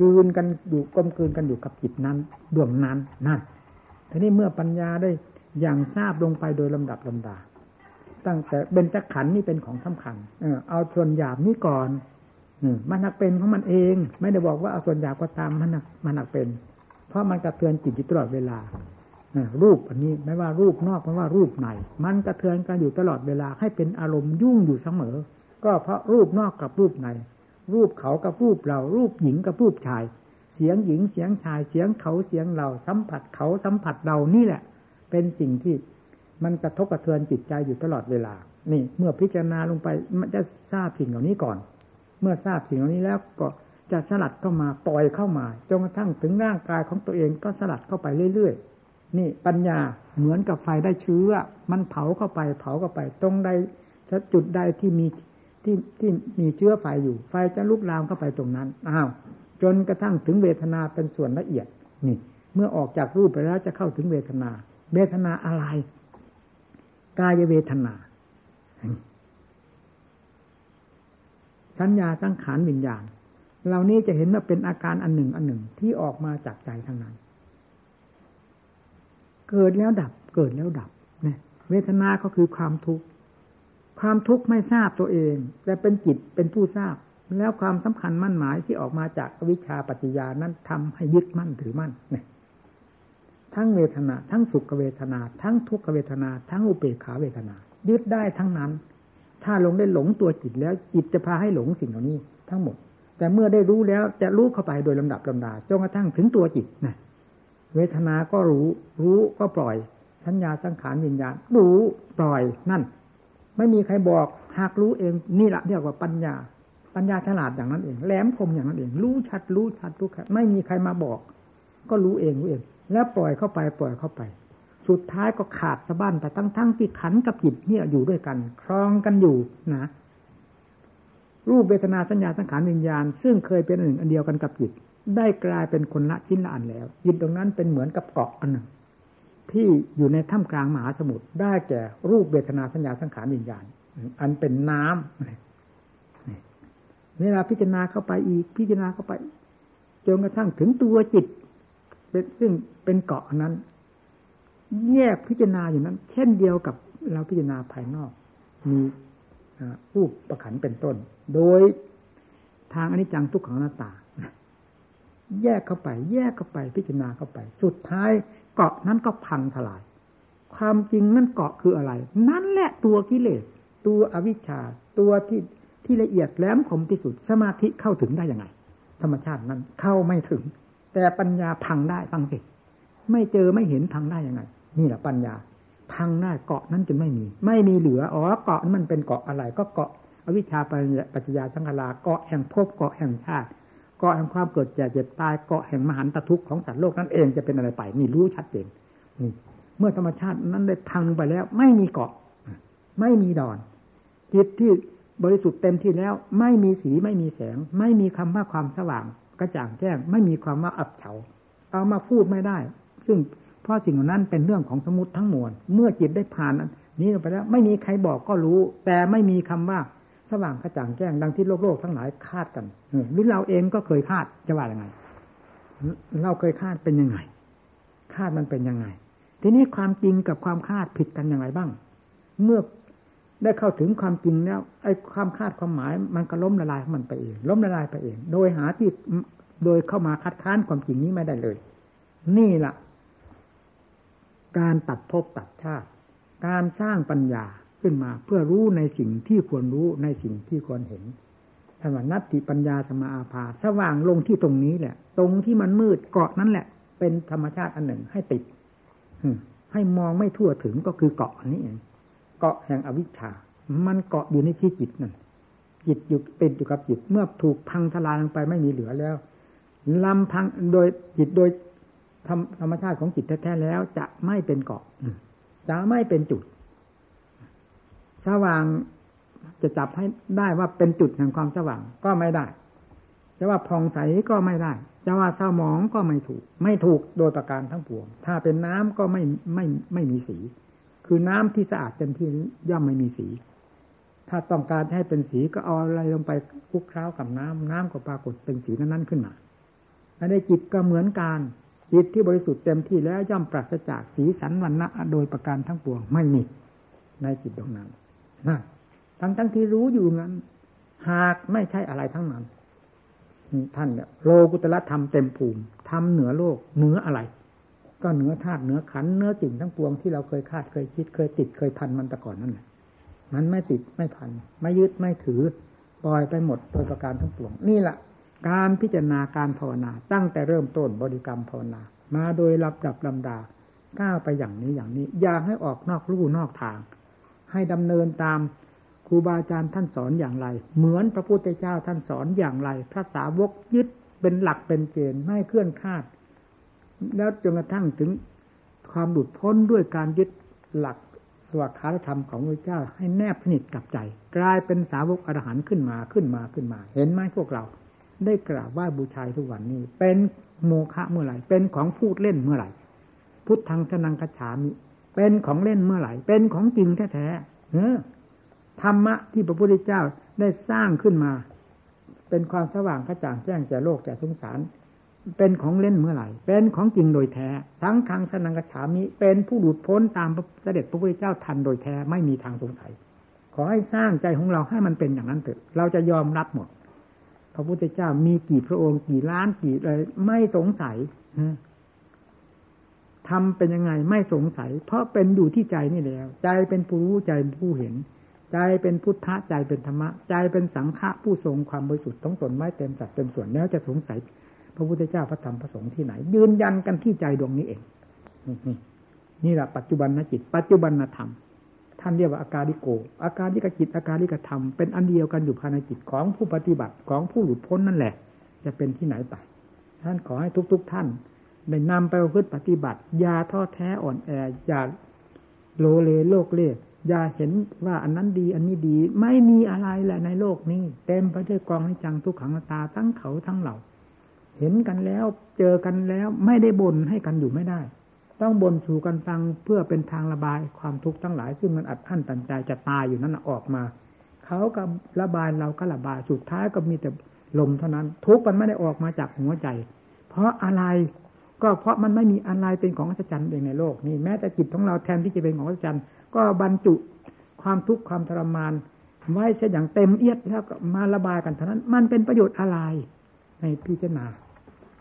กืนกันอยู่กลมกืนกันอยู่กับจิตนั้นดวงนั้นนั่น ทีนี้เมื่อปัญญาได้อย่างทราบลงไปโดยลำดับลำดา ตั้งแต่เบญจขันธ์นี่เป็นของสำคัญ เออเอาส่วนหยาบนี่ก่อนมันหนักเป็นของมันเอง ไม่ได้บอกว่าเอาส่วนหยาบก็ตามมันหนักมันหนักเป็น เพราะมันกระเทือนจิตอยู่ตลอดเวลารูปอันนี้ไม่ว่ารูปนอกไม่ว่ารูปในมันกระเทือนกันอยู่ตลอดเวลาให้เป็นอารมณ์ยุ่งอยู่เสมอ ก็เพราะรูปนอกกับรูปใน รูปเขากับรูปเรา รูปหญิงกับรูปชาย สียงหญิงเสียงชายเสียงเขาเสียงเราสัมผัสเขาสัมผัสเรานี่แหละ เป็นสิ่งที่มันกระทบกระเทือนจิตใจอยู่ตลอดเวลา นี่ เมื่อพิจารณาลงไปมันจะทราบสิ่งเหล่านี้ก่อน เมื่อทราบสิ่งเหล่านี้แล้วก็จะสลัดเข้ามาปล่อยเข้ามาจนกระทั่งถึงร่างกายของตัวเองก็สลัดเข้าไปเรื่อยๆนี่ปัญญาเหมือนกับไฟได้เชื้อ มันเผาเข้าไปเผาเข้าไป ตรงใดจุดใดที่มีที่ที่มีเชื้อไฟอยู่ ไฟจะลุกลามเข้าไปตรงนั้นอ้าว จนกระทั่งถึงเวทนาเป็นส่วนละเอียดนี่ เมื่อออกจากรูปไปแล้วจะเข้าถึงเวทนา เวทนาอะไร กายเวทนา สัญญาสังขารวิญญาณ เหล่านี้จะเห็นว่าเป็นอาการอันหนึ่งอันหนึ่งที่ออกมาจากใจทั้งนั้น เกิดแล้วดับ เกิดแล้วดับเนี่ยเวทนาก็คือความทุกข์ความทุกข์ไม่ทราบตัวเอง แต่เป็นจิตเป็นผู้ทราบ แล้วความสำคัญมั่นหมายที่ออกมาจากวิชาปัจจญานั้นทำให้ยึดมั่นถือมั่นเนี่ยทั้งเวทนา ทั้งสุขเวทนา ทั้งทุกขเวทนา ทั้งอุเบกขาเวทนา ยึดได้ทั้งนั้น ถ้าลงได้หลงตัวจิตแล้วจิตจะพาให้หลงสิ่งเหล่านี้ทั้งหมด แต่เมื่อได้รู้แล้วจะรู้เข้าไปโดยลำดับลำดาจนกระทั่งถึงตัวจิตนะเวทนาก็รู้ รู้ก็ปล่อย สัญญาสังขารวิญญาณรู้ปล่อยนั่น ไม่มีใครบอกหากรู้เองนี่แหละเรียกว่าปัญญา ปัญญาฉลาดอย่างนั้นเอง แหลมคมอย่างนั้นเอง รู้ชัด รู้ชัดรู้ชัดไม่มีใครมาบอก ก็รู้เองรู้เอง แล้วปล่อยเข้าไปปล่อยเข้าไป สุดท้ายก็ขาดสะบั้นแต่ทั้งทั้งที่ขันกับจิตเนี่ยอยู่ด้วยกัน ครองกันอยู่นะรูปเวทนาสัญญาสังขารวิญญาณ ซึ่งเคยเป็นหนึ่งอันเดียวกันกับจิต ได้กลายเป็นคนละชิ้นละอันแล้วจิตตรงนั้นเป็นเหมือนกับเกาะอันหนึ่งที่อยู่ในถ้ำกลางมหาสมุทรได้แก่รูปเวทนาสัญญาสังขารวิญญาณ อันเป็นน้ำ เวลาพิจารณาเข้าไปอีก พิจารณาเข้าไปจนกระทั่งถึงตัวจิตเป็นซึ่งเป็นเกาะนั้น แยกพิจารณาอยู่นั้น เช่นเดียวกับเราพิจารณาภายนอก มีรูปประขันเป็นต้น โดยทางอนิจจังทุกขังหน้าตา แยกเข้าไป แยกเข้าไปพิจารณาเข้าไป สุดท้ายเกาะนั้นก็พังทลาย ความจริงนั่นเกาะคืออะไร นั่นแหละตัวกิเลส ตัวอวิชชา ตัวที่ ที่ละเอียดแหลมคมที่สุด สมาธิเข้าถึงได้ยังไง ธรรมชาตินั้นเข้าไม่ถึง แต่ปัญญาพังได้ฟังสิไม่เจอไม่เห็นพังได้ยังไง นี่แหละปัญญา พังได้เกาะนั้นจนไม่มี ไม่มีเหลืออ๋อเกาะนั้นมันเป็นเกาะอะไร ก็เกาะอวิชชาปัญญาสังขารเกาะแห่งภพเกาะแห่งชาติเกาะแห่งความเกิดแก่เจ็บตายเกาะแห่งมหันตทุกข์ของสัตว์โลกนั่นเองจะเป็นอะไรไป นี่รู้ชัดเจนนี่เมื่อธรรมชาตินั้นได้พังไปแล้ว ไม่มีเกาะ ไม่มีดอนจิตที่ บริสุทธิ์เต็มที่แล้ว ไม่มีสีไม่มีแสง ไม่มีคำว่าความสว่าง กระจ่างแจ้ง ไม่มีความว่าอับเฉา เอามาพูดไม่ได้ ซึ่งเพราะสิ่งเหล่านั้นเป็นเรื่องของสมุติทั้งมวลเมื่อจิตได้ผ่านนี้ไปแล้ว ไม่มีใครบอกก็รู้ แต่ไม่มีคำว่าสว่างกระจ่างแจ้งดังที่โลกโลกทั้งหลายคาดกันหรือเราเองก็เคยคาดจะว่าอย่างไง เราเคยคาดเป็นยังไง คาดมันเป็นยังไง ทีนี้ความจริงกับความคาดผิดกันอย่างไรบ้าง เมื่อ ได้เข้าถึงความจริงแล้วไอ้ความคาดความหมาย มันก็ล้มละลายมันไปเอง ล้มละลายไปเอง โดยหาที่โดยเข้ามาคัดค้านความจริงนี้ไม่ได้เลย นี่แหละการตัดภพตัดชาติ การสร้างปัญญาขึ้นมาเพื่อรู้ในสิ่งที่ควรรู้ในสิ่งที่ควรเห็นธรรมนัตติปัญญาสมาอาภา สว่างลงที่ตรงนี้แหละ ตรงที่มันมืดเกาะนั่นแหละ เป็นธรรมชาติอันหนึ่งให้ติดให้มองไม่ทั่วถึงก็คือเกาะอันนี้เอง เกาะแห่งอวิชชา มันเกาะอยู่ในที่จิตนั่นจิตอยู่เป็นอยู่กับจิตเมื่อถูกพังทลายลงไปไม่มีเหลือแล้วลำพังโดยจิตโดยธรรมชาติของจิตแท้ๆแล้ว จะไม่เป็นเกาะจะไม่เป็นจุดสว่างจะจับให้ได้ว่าเป็นจุดแห่งความสว่างก็ไม่ได้จะว่าผ่องใสก็ไม่ได้จะว่าเศร้าหมองก็ไม่ถูก ไม่ถูกโดยประการทั้งปวง ถ้าเป็นน้ำก็ไม่ไม่ไม่มีสี คือน้ำที่สะอาดเต็มที่ย่อมไม่มีสี ถ้าต้องการให้เป็นสีก็เอาอะไรลงไปคลุกเคล้ากับน้ำน้ำก็ปรากฏเป็นสีนั้นๆขึ้นมาและในจิตก็เหมือนกันจิตที่บริสุทธิ์เต็มที่แล้วย่อมปราศจากสีสันวันณะโดยประการทั้งปวงไม่มีในจิตตรงนั้นนั่นทั้งทั้งที่รู้อยู่นั้น หากไม่ใช่อะไรทั้งนั้น ท่านเนี่ยโลกุตละธรรมเต็มภูมิทำเหนือโลกเหนืออะไร ก็เหนือธาตุเหนือขันเนื้อสิ่งทั้งปวงที่เราเคยคาดเคยคิดเคยติดเคยพันมันแต่ก่อนนั่นแหละมันไม่ติดไม่พัน ไม่ยึดไม่ถือปล่อยไปหมดโดยประการทั้งปวง นี่แหละการพิจารณาการภาวนา ตั้งแต่เริ่มต้นบริกรรมภาวนา มาโดยลำดับลำดาก้าวไปอย่างนี้อย่างนี้ อย่าให้ออกนอกลู่นอกทาง ให้ดำเนินตามครูบาอาจารย์ท่านสอนอย่างไร เหมือนพระพุทธเจ้าท่านสอนอย่างไร พระสาวกยึดเป็นหลักเป็นเกณฑ์ไม่เคลื่อนคาด แล้วจนกระทั่งถึงความหลุดพ้นด้วยการยึดหลักสวัสดิธรรมของพระเจ้า ให้แนบสนิทกับใจ กลายเป็นสาวกอรหันต์ขึ้นมาขึ้นมาขึ้นมา เห็นไหมพวกเรา ได้กราบไหว้บูชาทุกวันนี้ เป็นโมฆะเมื่อไหร่ เป็นของพูดเล่นเมื่อไหร่ พุทธังชนังกระฉามิ เป็นของเล่นเมื่อไหร่ เป็นของจริงแท้ๆเออธรรมะที่พระพุทธเจ้าได้สร้างขึ้นมา เป็นความสว่างกระจ่างแจ้งแก่โลกแก่สงสาร เป็นของเล่นเมื่อไหร่ เป็นของจริงโดยแท้ สังฆังสนังกฉามิ เป็นผู้หลุดพ้นตามเสด็จพระพุทธเจ้าทันโดยแท้ไม่มีทางสงสัย ขอให้สร้างใจของเราให้มันเป็นอย่างนั้นเถอะ เราจะยอมรับหมด พระพุทธเจ้ามีกี่พระองค์กี่ล้านกี่อะไรไม่สงสัยทำเป็นยังไงไม่สงสัย เพราะเป็นอยู่ที่ใจนี่แล้ว ใจเป็นผู้รู้ใจผู้เห็น ใจเป็นพุทธะใจเป็นธรรมะ ใจเป็นสังฆะผู้ทรงความบริสุทธิ์ต้องตนไม่เต็มสัดเต็มส่วนแล้วจะสงสัย พระพุทธเจ้าพระธรรมพระสงฆ์ที่ไหน ยืนยันกันที่ใจดวงนี้เอง นี่แหละปัจจุบันนจิต ปัจจุบันนธรรม ท่านเรียกว่าอาการิโก อาการิกจิตอาการิกธรรมเป็นอันเดียวกันอยู่ภายในจิตของผู้ปฏิบัติของผู้หลุดพ้นนั่นแหละ จะเป็นที่ไหนไป ท่านขอให้ทุก ๆทท่านได้นำไปประพฤติปฏิบัติอย่าท้อแท้อ่อนแออย่าโลเลโลกเล่อย่าเห็นว่าอันนั้นดีอันนี้ดี ไม่มีอะไรแหละในโลกนี้ เต็มไปด้วยกองให้จังทุกขังตาทั้งเขาทั้งเหล่า เห็นกันแล้ว เจอกันแล้วไม่ได้บ่นให้กันอยู่ไม่ได้ ต้องบ่นสู่กันฟังเพื่อเป็นทางระบายความทุกข์ทั้งหลาย ซึ่งมันอัดอั้นตันใจจะตายอยู่นั้นออกมาเขาก็ระบายเราก็ระบายสุดท้ายก็มีแต่ลมเท่านั้น ทุกข์มันไม่ได้ออกมาจากหัวใจ เพราะอะไรก็เพราะมันไม่มีอะไรเป็นของอัศจรรย์เองในโลกนี่แม้แต่จิตของเราแทนที่จะเป็นของอัศจรรย์ก็บรรจุความทุกข์ความทรมาน ไว้เสียอย่างเต็มเอียดแล้วก็มาระบายกันเท่านั้น มันเป็นประโยชน์อะไรในพิจารณา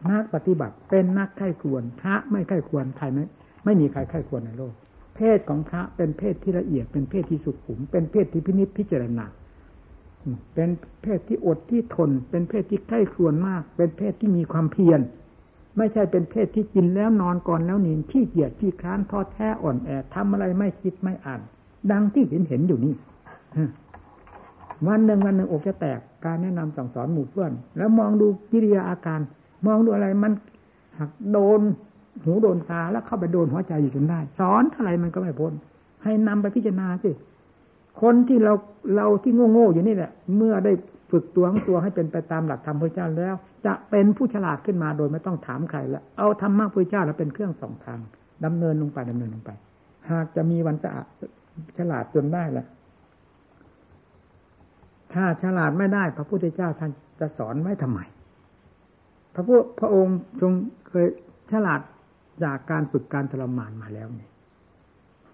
นักปฏิบัติเป็นนักไข้ควร พระไม่ไข้ควรใครไม่ไม่มีใครไข้ควรในโลก เพศของพระเป็นเพศที่ละเอียด เป็นเพศที่สุขุม เป็นเพศที่พินิจพิจารณาเป็นเพศที่อดที่ทน เป็นเพศที่ใกล้ควรมาก เป็นเพศที่มีความเพียร ไม่ใช่เป็นเพศที่กินแล้วนอนก่อนแล้วนินที่เกียจที่ค้านท้อแท้อ่อนแอทำอะไรไม่คิดไม่อ่าน ดังที่เห็นเห็นอยู่นี่วันหนึ่งวันหนึ่งอกจะแตกการแนะนำสั่งสอนหมู่เพื่อน แล้วมองดูกิริยาอาการ มองดูอะไรมันหักโดนหูโดนตาแล้วเข้าไปโดนหัวใจอยู่จนได้ สอนเท่าไรมันก็ไม่พ้นให้นำไปพิจารณาสิคนที่เราเราที่โง่ๆอยู่นี่แหละ เมื่อได้ฝึกตัวของตัวให้เป็นไปตามหลักธรรมพระเจ้าแล้ว จะเป็นผู้ฉลาดขึ้นมาโดยไม่ต้องถามใครแล้วเอาธรรมะพระเจ้าแล้วเป็นเครื่องสองทางดำเนินลงไปดำเนินลงไป หากจะมีวันจะฉลาดจนได้แล้วถ้าฉลาดไม่ได้ พระพุทธเจ้าท่านจะสอนไว้ทำไม พระพุทธพระองค์ทรงเคยฉลาดจากการฝึกการทรมานมาแล้วนี่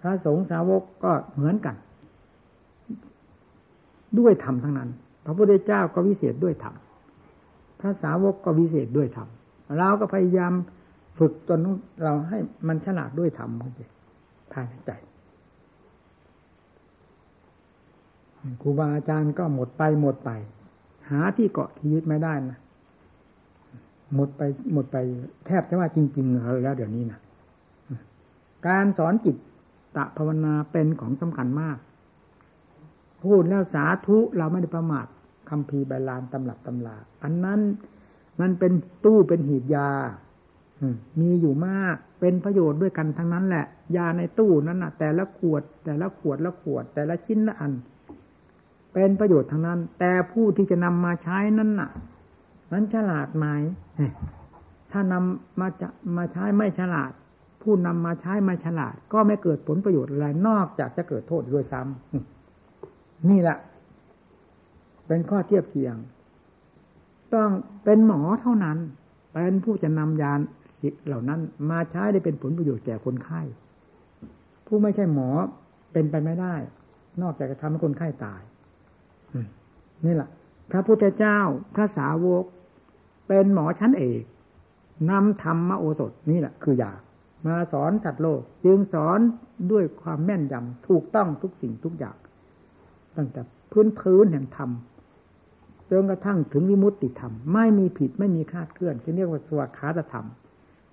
พระสงฆ์สาวกก็เหมือนกัน ด้วยธรรมทั้งนั้น พระพุทธเจ้าก็วิเศษด้วยธรรมพระสาวกก็วิเศษด้วยธรรมเราก็พยายามฝึกจนเราให้มันฉลาดด้วยธรรมภายในใจครูบาอาจารย์ก็หมดไปหมดไป หาที่เกาะที่ยึดไม่ได้นะ หมดไปหมดไปแทบจะว่าจริงๆแล้วเดี๋ยวนี้นะการสอนจิตตะภาวนาเป็นของสำคัญมาก พูดแล้วสาธุเราไม่ได้ประมาทคำพีใบลานตำรับตำลา อันนั้นมันเป็นตู้เป็นหีบยามีอยู่มากเป็นประโยชน์ด้วยกันทั้งนั้นแหละ ยาในตู้นั้นน่ะแต่ละขวด แต่ละขวดละขวด แต่ละชิ้นละอัน เป็นประโยชน์ทั้งนั้น แต่ผู้ที่จะนำมาใช้นั้นน่ะ นั้นฉลาดไหมถ้านำมาจะมาใช้ไม่ฉลาด ผู้นำมาใช้ไม่ฉลาด ก็ไม่เกิดผลประโยชน์อะไรนอกจากจะเกิดโทษด้วยซ้ำนี่แหละเป็นข้อเทียบเคียง ต้องเป็นหมอเท่านั้น เป็นผู้จะนำยาเหล่านั้น มาใช้ได้เป็นผลประโยชน์แก่คนไข้ ผู้ไม่ใช่หมอเป็นไปไม่ได้ นอกจากจะทำให้คนไข้ตายนี่แหละพระพุทธเจ้าพระสาวก เป็นหมอชั้นเอกนำธรรมมาโอสถนี่แหละ คือยามาสอนสัตว์โลก จึงสอนด้วยความแม่นยำถูกต้องทุกสิ่งทุกอย่าง ตั้งแต่พื้นพื้นแห่งธรรมจนกระทั่งถึงวิมุตติธรรม ไม่มีผิดไม่มีคาดเคลื่อนที่เรียกว่าสวัสดิธรรม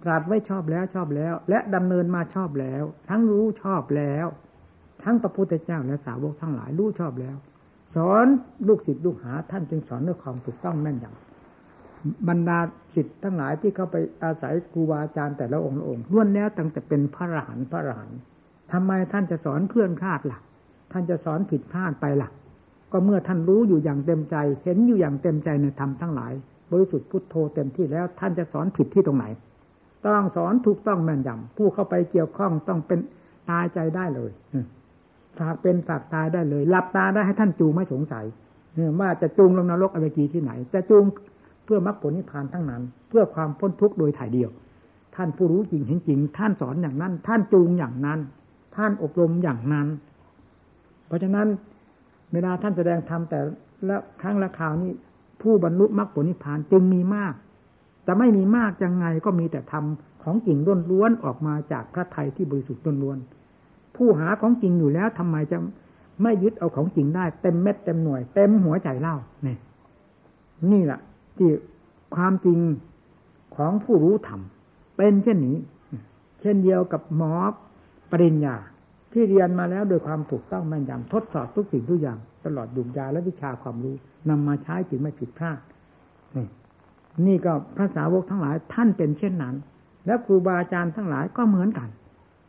ตรัสไว้ชอบแล้วชอบแล้ว และดำเนินมาชอบแล้ว ทั้งรู้ชอบแล้ว ทั้งพระพุทธเจ้าและสาวกทั้งหลายรู้ชอบแล้ว สอนลูกศิษย์ลูกหาท่านจึงสอนด้วยความถูกต้องแม่นยำ บรรดาศิษย์ทั้งหลายที่เข้าไปอาศัยครูบาอาจารย์แต่ละองค์ละองค์ล้วนแล้วตั้งแต่เป็นพระอรหันต์พระอรหันต์ทำไมท่านจะสอนเคลื่อนคลาดละ่ะ ท่านจะสอนผิดพลาดไปละ่ะ ก็เมื่อท่านรู้อยู่อย่างเต็มใจ เห็นอยู่อย่างเต็มใจในธรรมทั้งหลายบริสุทธิ์พุทโธเต็มที่แล้วท่านจะสอนผิดที่ตรงไหน ต้องสอนถูกต้องแม่นยำผู้เข้าไปเกี่ยวข้องต้องเป็นตายใจได้เลยฝากเป็นฝากตายได้เลยหลับตาได้ให้ท่านจูงไม่สงสัยว่าจะจูงลงนรกอเวจีที่ไหน จะจูง เพื่อมรรคผลนิพพานทั้งนั้น เพื่อความพ้นทุกข์โดยถ่ายเดียว ท่านผู้รู้จริงเห็นจริง ท่านสอนอย่างนั้น ท่านจูงอย่างนั้น ท่านอบรมอย่างนั้น เพราะฉะนั้นเวลาท่านแสดงธรรมแต่ละครั้งละคราวนี้ ผู้บรรลุมรรคผลนิพพานจึงมีมากจะไม่มีมากยังไงก็มีแต่ทำของจริงล้วนๆออกมาจากพระไทยที่บริสุทธิ์ล้วนๆผู้หาของจริงอยู่แล้วทำไมจะไม่ยึดเอาของจริงได้ เต็มเม็ดเต็มหน่วย เต็มหัวใจเล่าเนี่ยนี่แหละ ที่ความจริงของผู้รู้ธรรมเป็นเช่นนี้ เช่นเดียวกับหมอปริญญา ที่เรียนมาแล้วโดยความถูกต้องแม่นยำทดสอบทุกสิ่งทุกอย่าง ตลอดดุจยาและวิชาความรู้นำมาใช้จึงไม่ผิดพลาดนี่นี่ก็พระสาวกทั้งหลายท่านเป็นเช่นนั้น และครูบาอาจารย์ทั้งหลายก็เหมือนกัน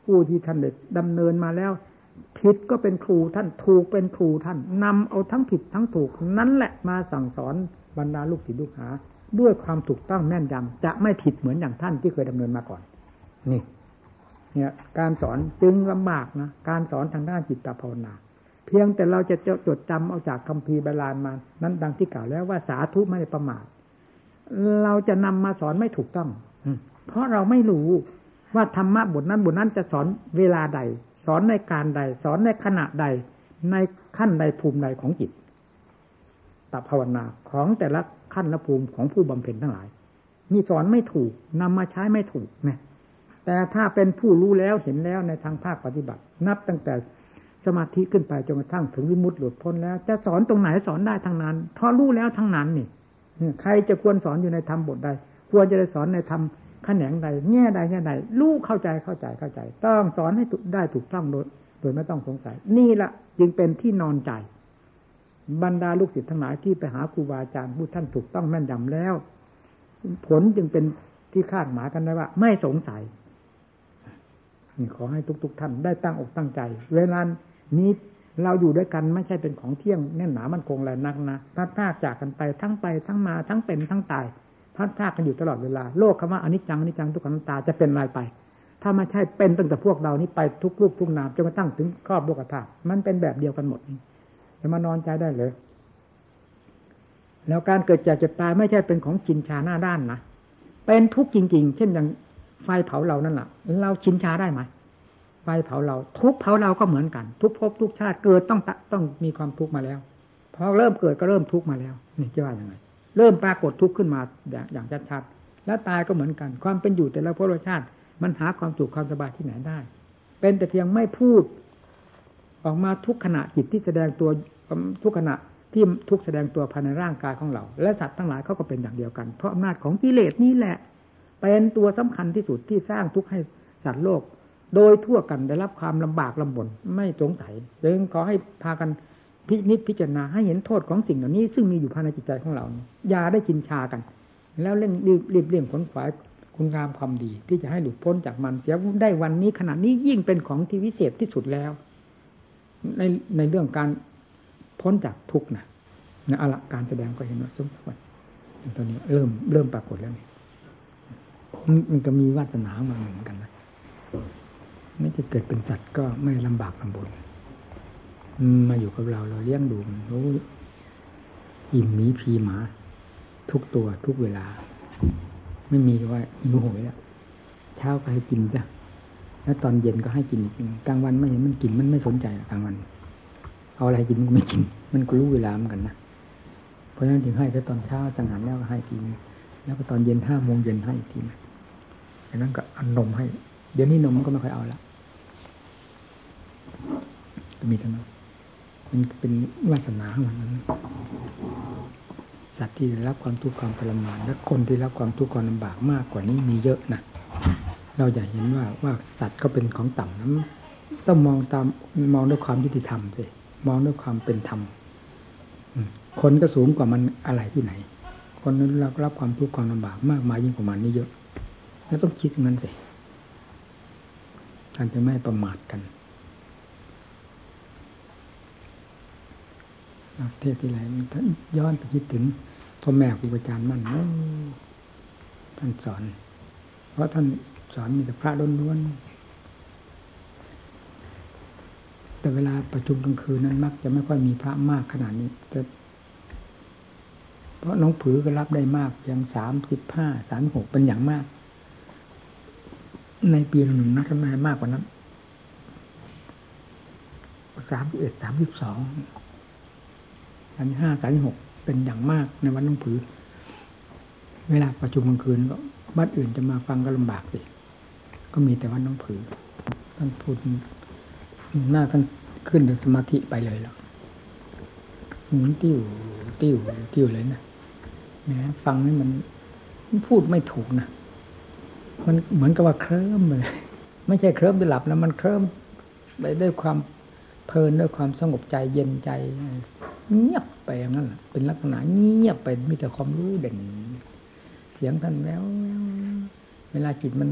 ผู้ที่ท่านเด็ดดำเนินมาแล้ว ผิดก็เป็นครูท่านถูกเป็นครูท่านนำเอาทั้งผิดทั้งถูกนั้นแหละมาสั่งสอน บรรดาลูกศิษย์ลูกหา ด้วยความถูกต้องแม่นยำจะไม่ผิดเหมือนอย่างท่านที่เคยดำเนินมาก่อน นี่ เนี่ย การสอนจึงลำบากนะการสอนทางด้านจิตภาวนา เพียงแต่เราจะจดจำเอาจากคัมภีร์บาลานมา นั้นดังที่กล่าวแล้วว่าสาธุไม่ได้ประมาทเราจะนำมาสอนไม่ถูกต้องเพราะเราไม่รู้ว่าธรรมะบทนั้นบทนั้นจะสอนเวลาใด สอนในการใด สอนในขณะใด ในขั้นใดภูมิใดของจิต ภาวนาของแต่ละขั้นละภูมิของผู้บำเพ็ญทั้งหลาย นี่สอนไม่ถูกนำมาใช้ไม่ถูกนะแต่ถ้าเป็นผู้รู้แล้วเห็นแล้วในทางภาคปฏิบัติ นับตั้งแต่สมาธิขึ้นไปจนกระทั่งถึงวิมุตติหลุดพ้นแล้ว จะสอนตรงไหนสอนได้ทั้งนั้นเพราะรู้แล้วทั้งนั้นนี่ใครจะควรสอนอยู่ในธรรมบทใด ควรจะได้สอนในธรรมขนงใดแง่ใดแง่ใดรู้เข้าใจเข้าใจเข้าใจ ต้องสอนให้ได้ถูกต้องโดยโดยไม่ต้องสงสัย นี่ละจึงเป็นที่นอนใจ บรรดาลูกศิษย์ทั้งหลายที่ไปหาครูบาอาจารย์ผู้ท่านถูกต้องแม่นยำแล้ว ผลจึงเป็นที่คาดหมายกันได้ว่า ไม่สงสัยนี่ขอให้ทุกๆท่านได้ตั้งอกตั้งใจ เวลานี้เราอยู่ด้วยกันไม่ใช่เป็นของเที่ยงแน่นหนามันคงแรงนักนะพัดพากจากกันไปทั้งไปทั้งมาทั้งเป็นทั้งตายพัดพากกันอยู่ตลอดเวลาโลกคำว่าอนิจจังอนิจจังทุกขังตาจะเป็นอะไรไป ถ้าไม่ใช่เป็นตั้งแต่พวกเรานี้ไปทุกรูปทุกนามจนกระทั่งถึงครอบโลกธาตุมันเป็นแบบเดียวกันหมดนี่ จะมานอนใจได้เลย แล้วการเกิดจากเจ็บตายไม่ใช่เป็นของชินชาหน้าด้านนะเป็นทุกข์จริง ๆ เช่นอย่างไฟเผาเรานั่นแหละเราชินชาได้ไหมไฟเผาเรา ทุกเผาเราก็เหมือนกัน ทุกภพทุกชาติเกิดต้องต้องมีความทุกข์มาแล้วพอเริ่มเกิดก็เริ่มทุกข์มาแล้ว นี่จะว่าอย่างไรเริ่มปรากฏทุกข์ขึ้นมาอย่างชัดๆแล้วตายก็เหมือนกัน ความเป็นอยู่แต่ละภพชาติ มันหาความสุขความสบายที่ไหนได้ เป็นแต่เพียงไม่พูด ออกมาทุกขณะจิตที่แสดงตัว ทุกขณะที่ทุกแสดงตัวภายในร่างกายของเรา และสัตว์ทั้งหลายเขาก็เป็นอย่างเดียวกัน เพราะอำนาจของกิเลสนี่แหละ เป็นตัวสำคัญที่สุดที่สร้างทุกข์ให้สัตว์โลก โดยทั่วกันได้รับความลำบากลำบนไม่สงสัยจึงขอให้พากันพินิจพิจารณาให้เห็นโทษของสิ่งเหล่านี้ ซึ่งมีอยู่ภายในจิตใจของเราอย่าได้กินชากัน แล้วเร่งรีบรีบเลี่ยงขนขวายคุณงามความดี ที่จะให้หลุดพ้นจากมันเสียได้วันนี้ขณะนี้ยิ่งเป็นของที่วิเศษที่สุดแล้ว ในในเรื่องการ พ้นจากทุกข์นะนะอะละการแสดงก็เห็นว่าสมควรตอนนี้เริ่มเริ่มปรากฏแล้วนี่มันก็มีวาสนามาเหมือนกันนะไม่จะเกิดเป็นสัตว์ก็ไม่ลำบากลำบนมาอยู่กับเราเราเลี้ยงดูมันรู้อิ่มมีพีหมา ทุกตัวทุกเวลา ไม่มีว่าหิวโหยแล้วเช้าก็ให้กินจ้ะแล้วตอนเย็นก็ให้กินกลางวันไม่เห็นมันกินมันไม่สนใจกลางวัน เอาอะไรกินมันก็ไม่กิน มันก็รู้เวลาเหมือนกันนะเพราะฉะนั้นถึงให้แค่ตอนเช้าสังหารแล้วก็ให้กินแล้วก็ตอนเย็นห้าโมงเย็นให้อีกทีนะดังนั้นก็อานมให้ เดี๋ยวนี้นมก็ไม่ค่อยเอาละมีเท่านั้นมันเป็นวาสนาของมันนั้นสัตว์ที่ได้รับความทุกข์ความทรมานและคนที่รับความทุกข์ความลำบากมากกว่านี้มีเยอะนะเราอย่าเห็นว่าว่าสัตว์ก็เป็นของต่ำนะต้องมองตามมองด้วยความยุติธรรมสิ มองด้วยความเป็นธรรมคนก็สูงกว่ามันอะไรที่ไหน คนนั้นรับรับความทุกข์ความลำบากมากมายยิ่งกว่ามันนี่เยอะ แล้วต้องคิดอย่างนั้นสิการจะไม่ประมาทกันเทศที่ไรท่านย้อนไปคิดถึงพ่อแม่ครูอาจารย์มั่นท่านสอน เพราะท่านสอนมีแต่พระล้วนๆ แต่เวลาประชุมกลางคืนนั้นมักจะไม่ค่อยมีพระมากขนาดนี้แต่เพราะน้องผือก็รับได้มากเพียงสามสิบห้าสามหกเป็นอย่างมาก ในปีหนึ่งนักไม่มากกว่านั้นสามสิบเอ็ดสามสิบสองสามห้าสามหกเป็นอย่างมากในวันน้องผือ เวลาประชุมกลางคืนก็บ้านอื่นจะมาฟังก็ลำบากสิก็มีแต่วันน้องผือท่านพูด หน้าท่านขึ้นในสมาธิไปเลยแล้วหมุนติ้วติ้วติ้วเลยนะแหมฟังนี่มันพูดไม่ถูกนะมันเหมือนกับว่าเคลิ้มเลยไม่ใช่เคลิ้มไปหลับแล้วมันเคลิ้มไปด้วยความเพลินด้วยความสงบใจเย็นใจ เงียบไปอย่างนั้นเป็นลักษณะเงียบไปมีแต่ความรู้เด่น เสียงท่านแล้วเวลาจิตมัน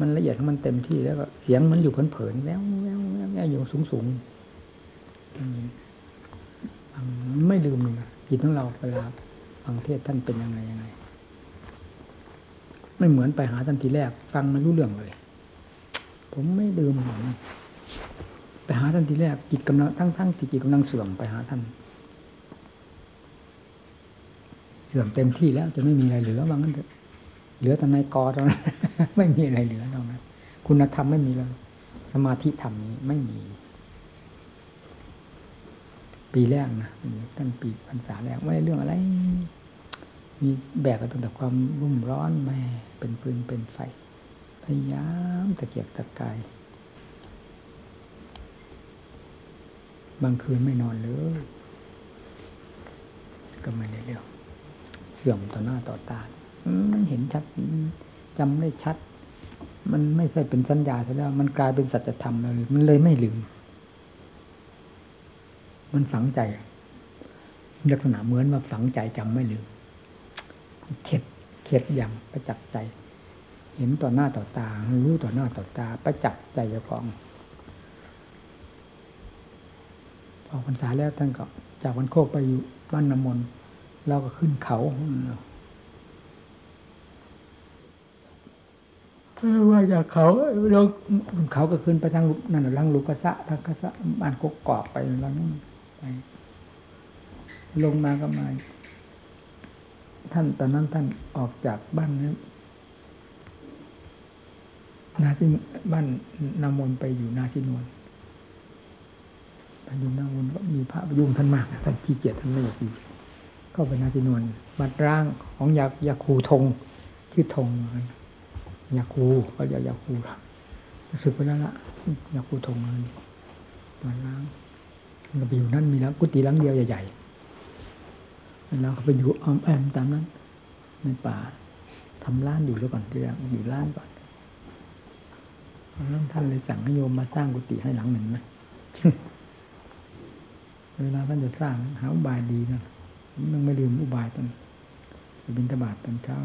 มันละเอียดของมันเต็มที่แล้วก็เสียงมันอยู่เผลนๆแล้วแล้วแล้วอยู่สูงสูงไม่ลืมเลยนะจิตของเราเวลาฟังเทศท่านเป็นยังไงยังไง ไม่เหมือนไปหาท่านทีแรก ฟังมันรู้เรื่องเลย ผมไม่ลืมหรอกไปหาท่านทีแรกจิตกำลังทั้งทั้งที่จิตกำลังเสื่อมไปหาท่าน เสื่อมเต็มที่แล้วจะไม่มีอะไรเหลือว่างั้นเถอะ เหลือแต่ในกอตอนนั้นไม่มีอะไรเหลือตรงนั้นคุณธรรมไม่มีแล้วสมาธิธรรมนี้ไม่มี ปีแรกนะตั้งปีพรรษาแรกไม่ได้เรื่องอะไร มีแบกกันตั้งแต่ความรุ่มร้อนแม่เป็นปืนเป็นไฟพยายามตะเกียกตะกายบางคืนไม่นอนเลยก็ไม่ได้เรื่องเสื่อมต่อหน้าต่อตา เห็นชัดจำได้ชัด มันไม่ใช่เป็นสัญญาซะแล้วมันกลายเป็นสัจธรรมเลยมันเลยไม่ลืม มันฝังใจ ลักษณะเหมือนว่าฝังใจจำไม่ลืมเข็ดเข็ดอย่างประจักษ์ใจ เห็นต่อหน้าต่อตา รู้ต่อหน้าต่อตา ประจักษ์ใจเจ้าของออกพรรษาแล้วท่านก็จากวันโคกไปอยู่บ้านน้ำมนต์เราก็ขึ้นเขา ว่าจากเขาเราเขาก็ขึ้นไปทางนั่นลังลูกกระสะทางกระสะบ้านกกกอกไปแล้วนั่นไป ลงมาก็มาท่านตอนนั้นท่านออกจากบ้านนี้นาซิบ้านนามนไปอยู่นาซินวลไปอยู่นามนก็มีพระพยุงท่านมากท่านขี้เกียจท่านไม่อยากอยู่ก็เป็นนาจินวนบัดร่างของยายาคูทงชื่อทง ยาคูก็ยายาคูรู้สึกไปแล้วละยาคูทงมันบัดร่างเราไปอยู่นั่นมีแล้วกุฏิหลังเดียวใหญ่ๆแล้วก็ไปอยู่อ้อมแอมตามนั้น ในป่าทำร้านอยู่แล้วก่อนที่จะอยู่ร้านก่อนแล้วท่านเลยสั่งให้โยมมาสร้างกุฏิให้หลังหนึ่งนะเวลาท่านจะสร้างหาอุบายดีนะมันไม่ลืมอุบายตอนบินตบาทตอนเช้า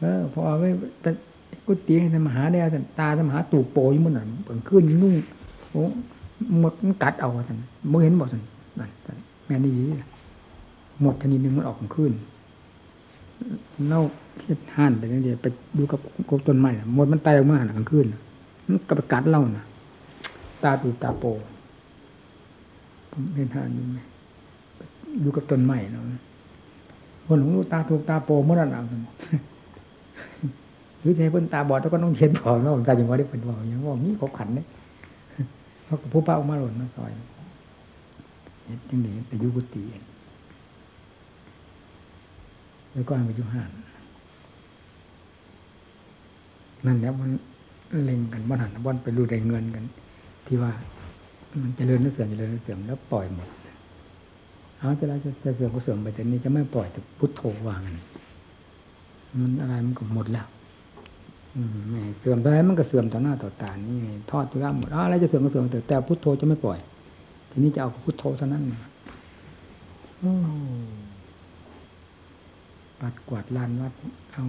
เออพอเอาไว้แต่ กุฏิให้มหาได้ตาสมหาตูโปยมันน่ะเปิดขึ้นนุ่งโอ้หมดมันกัดเอาท่านเมื่อเห็นบอกท่านนั่นแม่นี่หมดชนิดนึงมันออกขึ้นเน่าคิดห่านไปนั่นเดียวไปดูกับกบต้นไม้หมดมันตายออกมาหนังขึ้นมันกับกัดเล่าน่ะ ตาตูตาโปผมเห็นห่านนี่ไหมอยู่กับต้นไม้เนาะคนหลงตาถูกตาโปเมื่อนั้นเอา หรือใช้เพิ่นตาบอดแล้วก็ต้องเขียนบอกเนาะตาจังหวะได้เป็นบอกอย่างว่านี่เขาขันเนี่ยเขาผู้เป้ามาหล่นมาซอยเฮ็ดจังได๋ไปอยู่กุฏิแล้วก็ไปยู่ห้านนั่นแล้วมันเล็งกันบ่หันบ่อนไปรู้ได้เงินกัน ที่ว่า มันเจริญหรือเสื่อมเจริญหรือเสื่อมแล้วปล่อยหมดเอาจะแล้วจะเสื่อมก็เสื่อมไปแต่นี้จะไม่ปล่อยแต่พุทโธวางกันมันอะไรมันก็หมดแล้ว ไม่เสื่อมไรมันก็เสื่อมต่อหน้าต่อตานี่ไงทอดทุระหมดอะไรจะเสื่อมก็เสื่อมแต่แต่พุทโธจะไม่ปล่อย ทีนี้จะเอาพุทโธเท่านั้นอปัดกวาดลานวัดเอา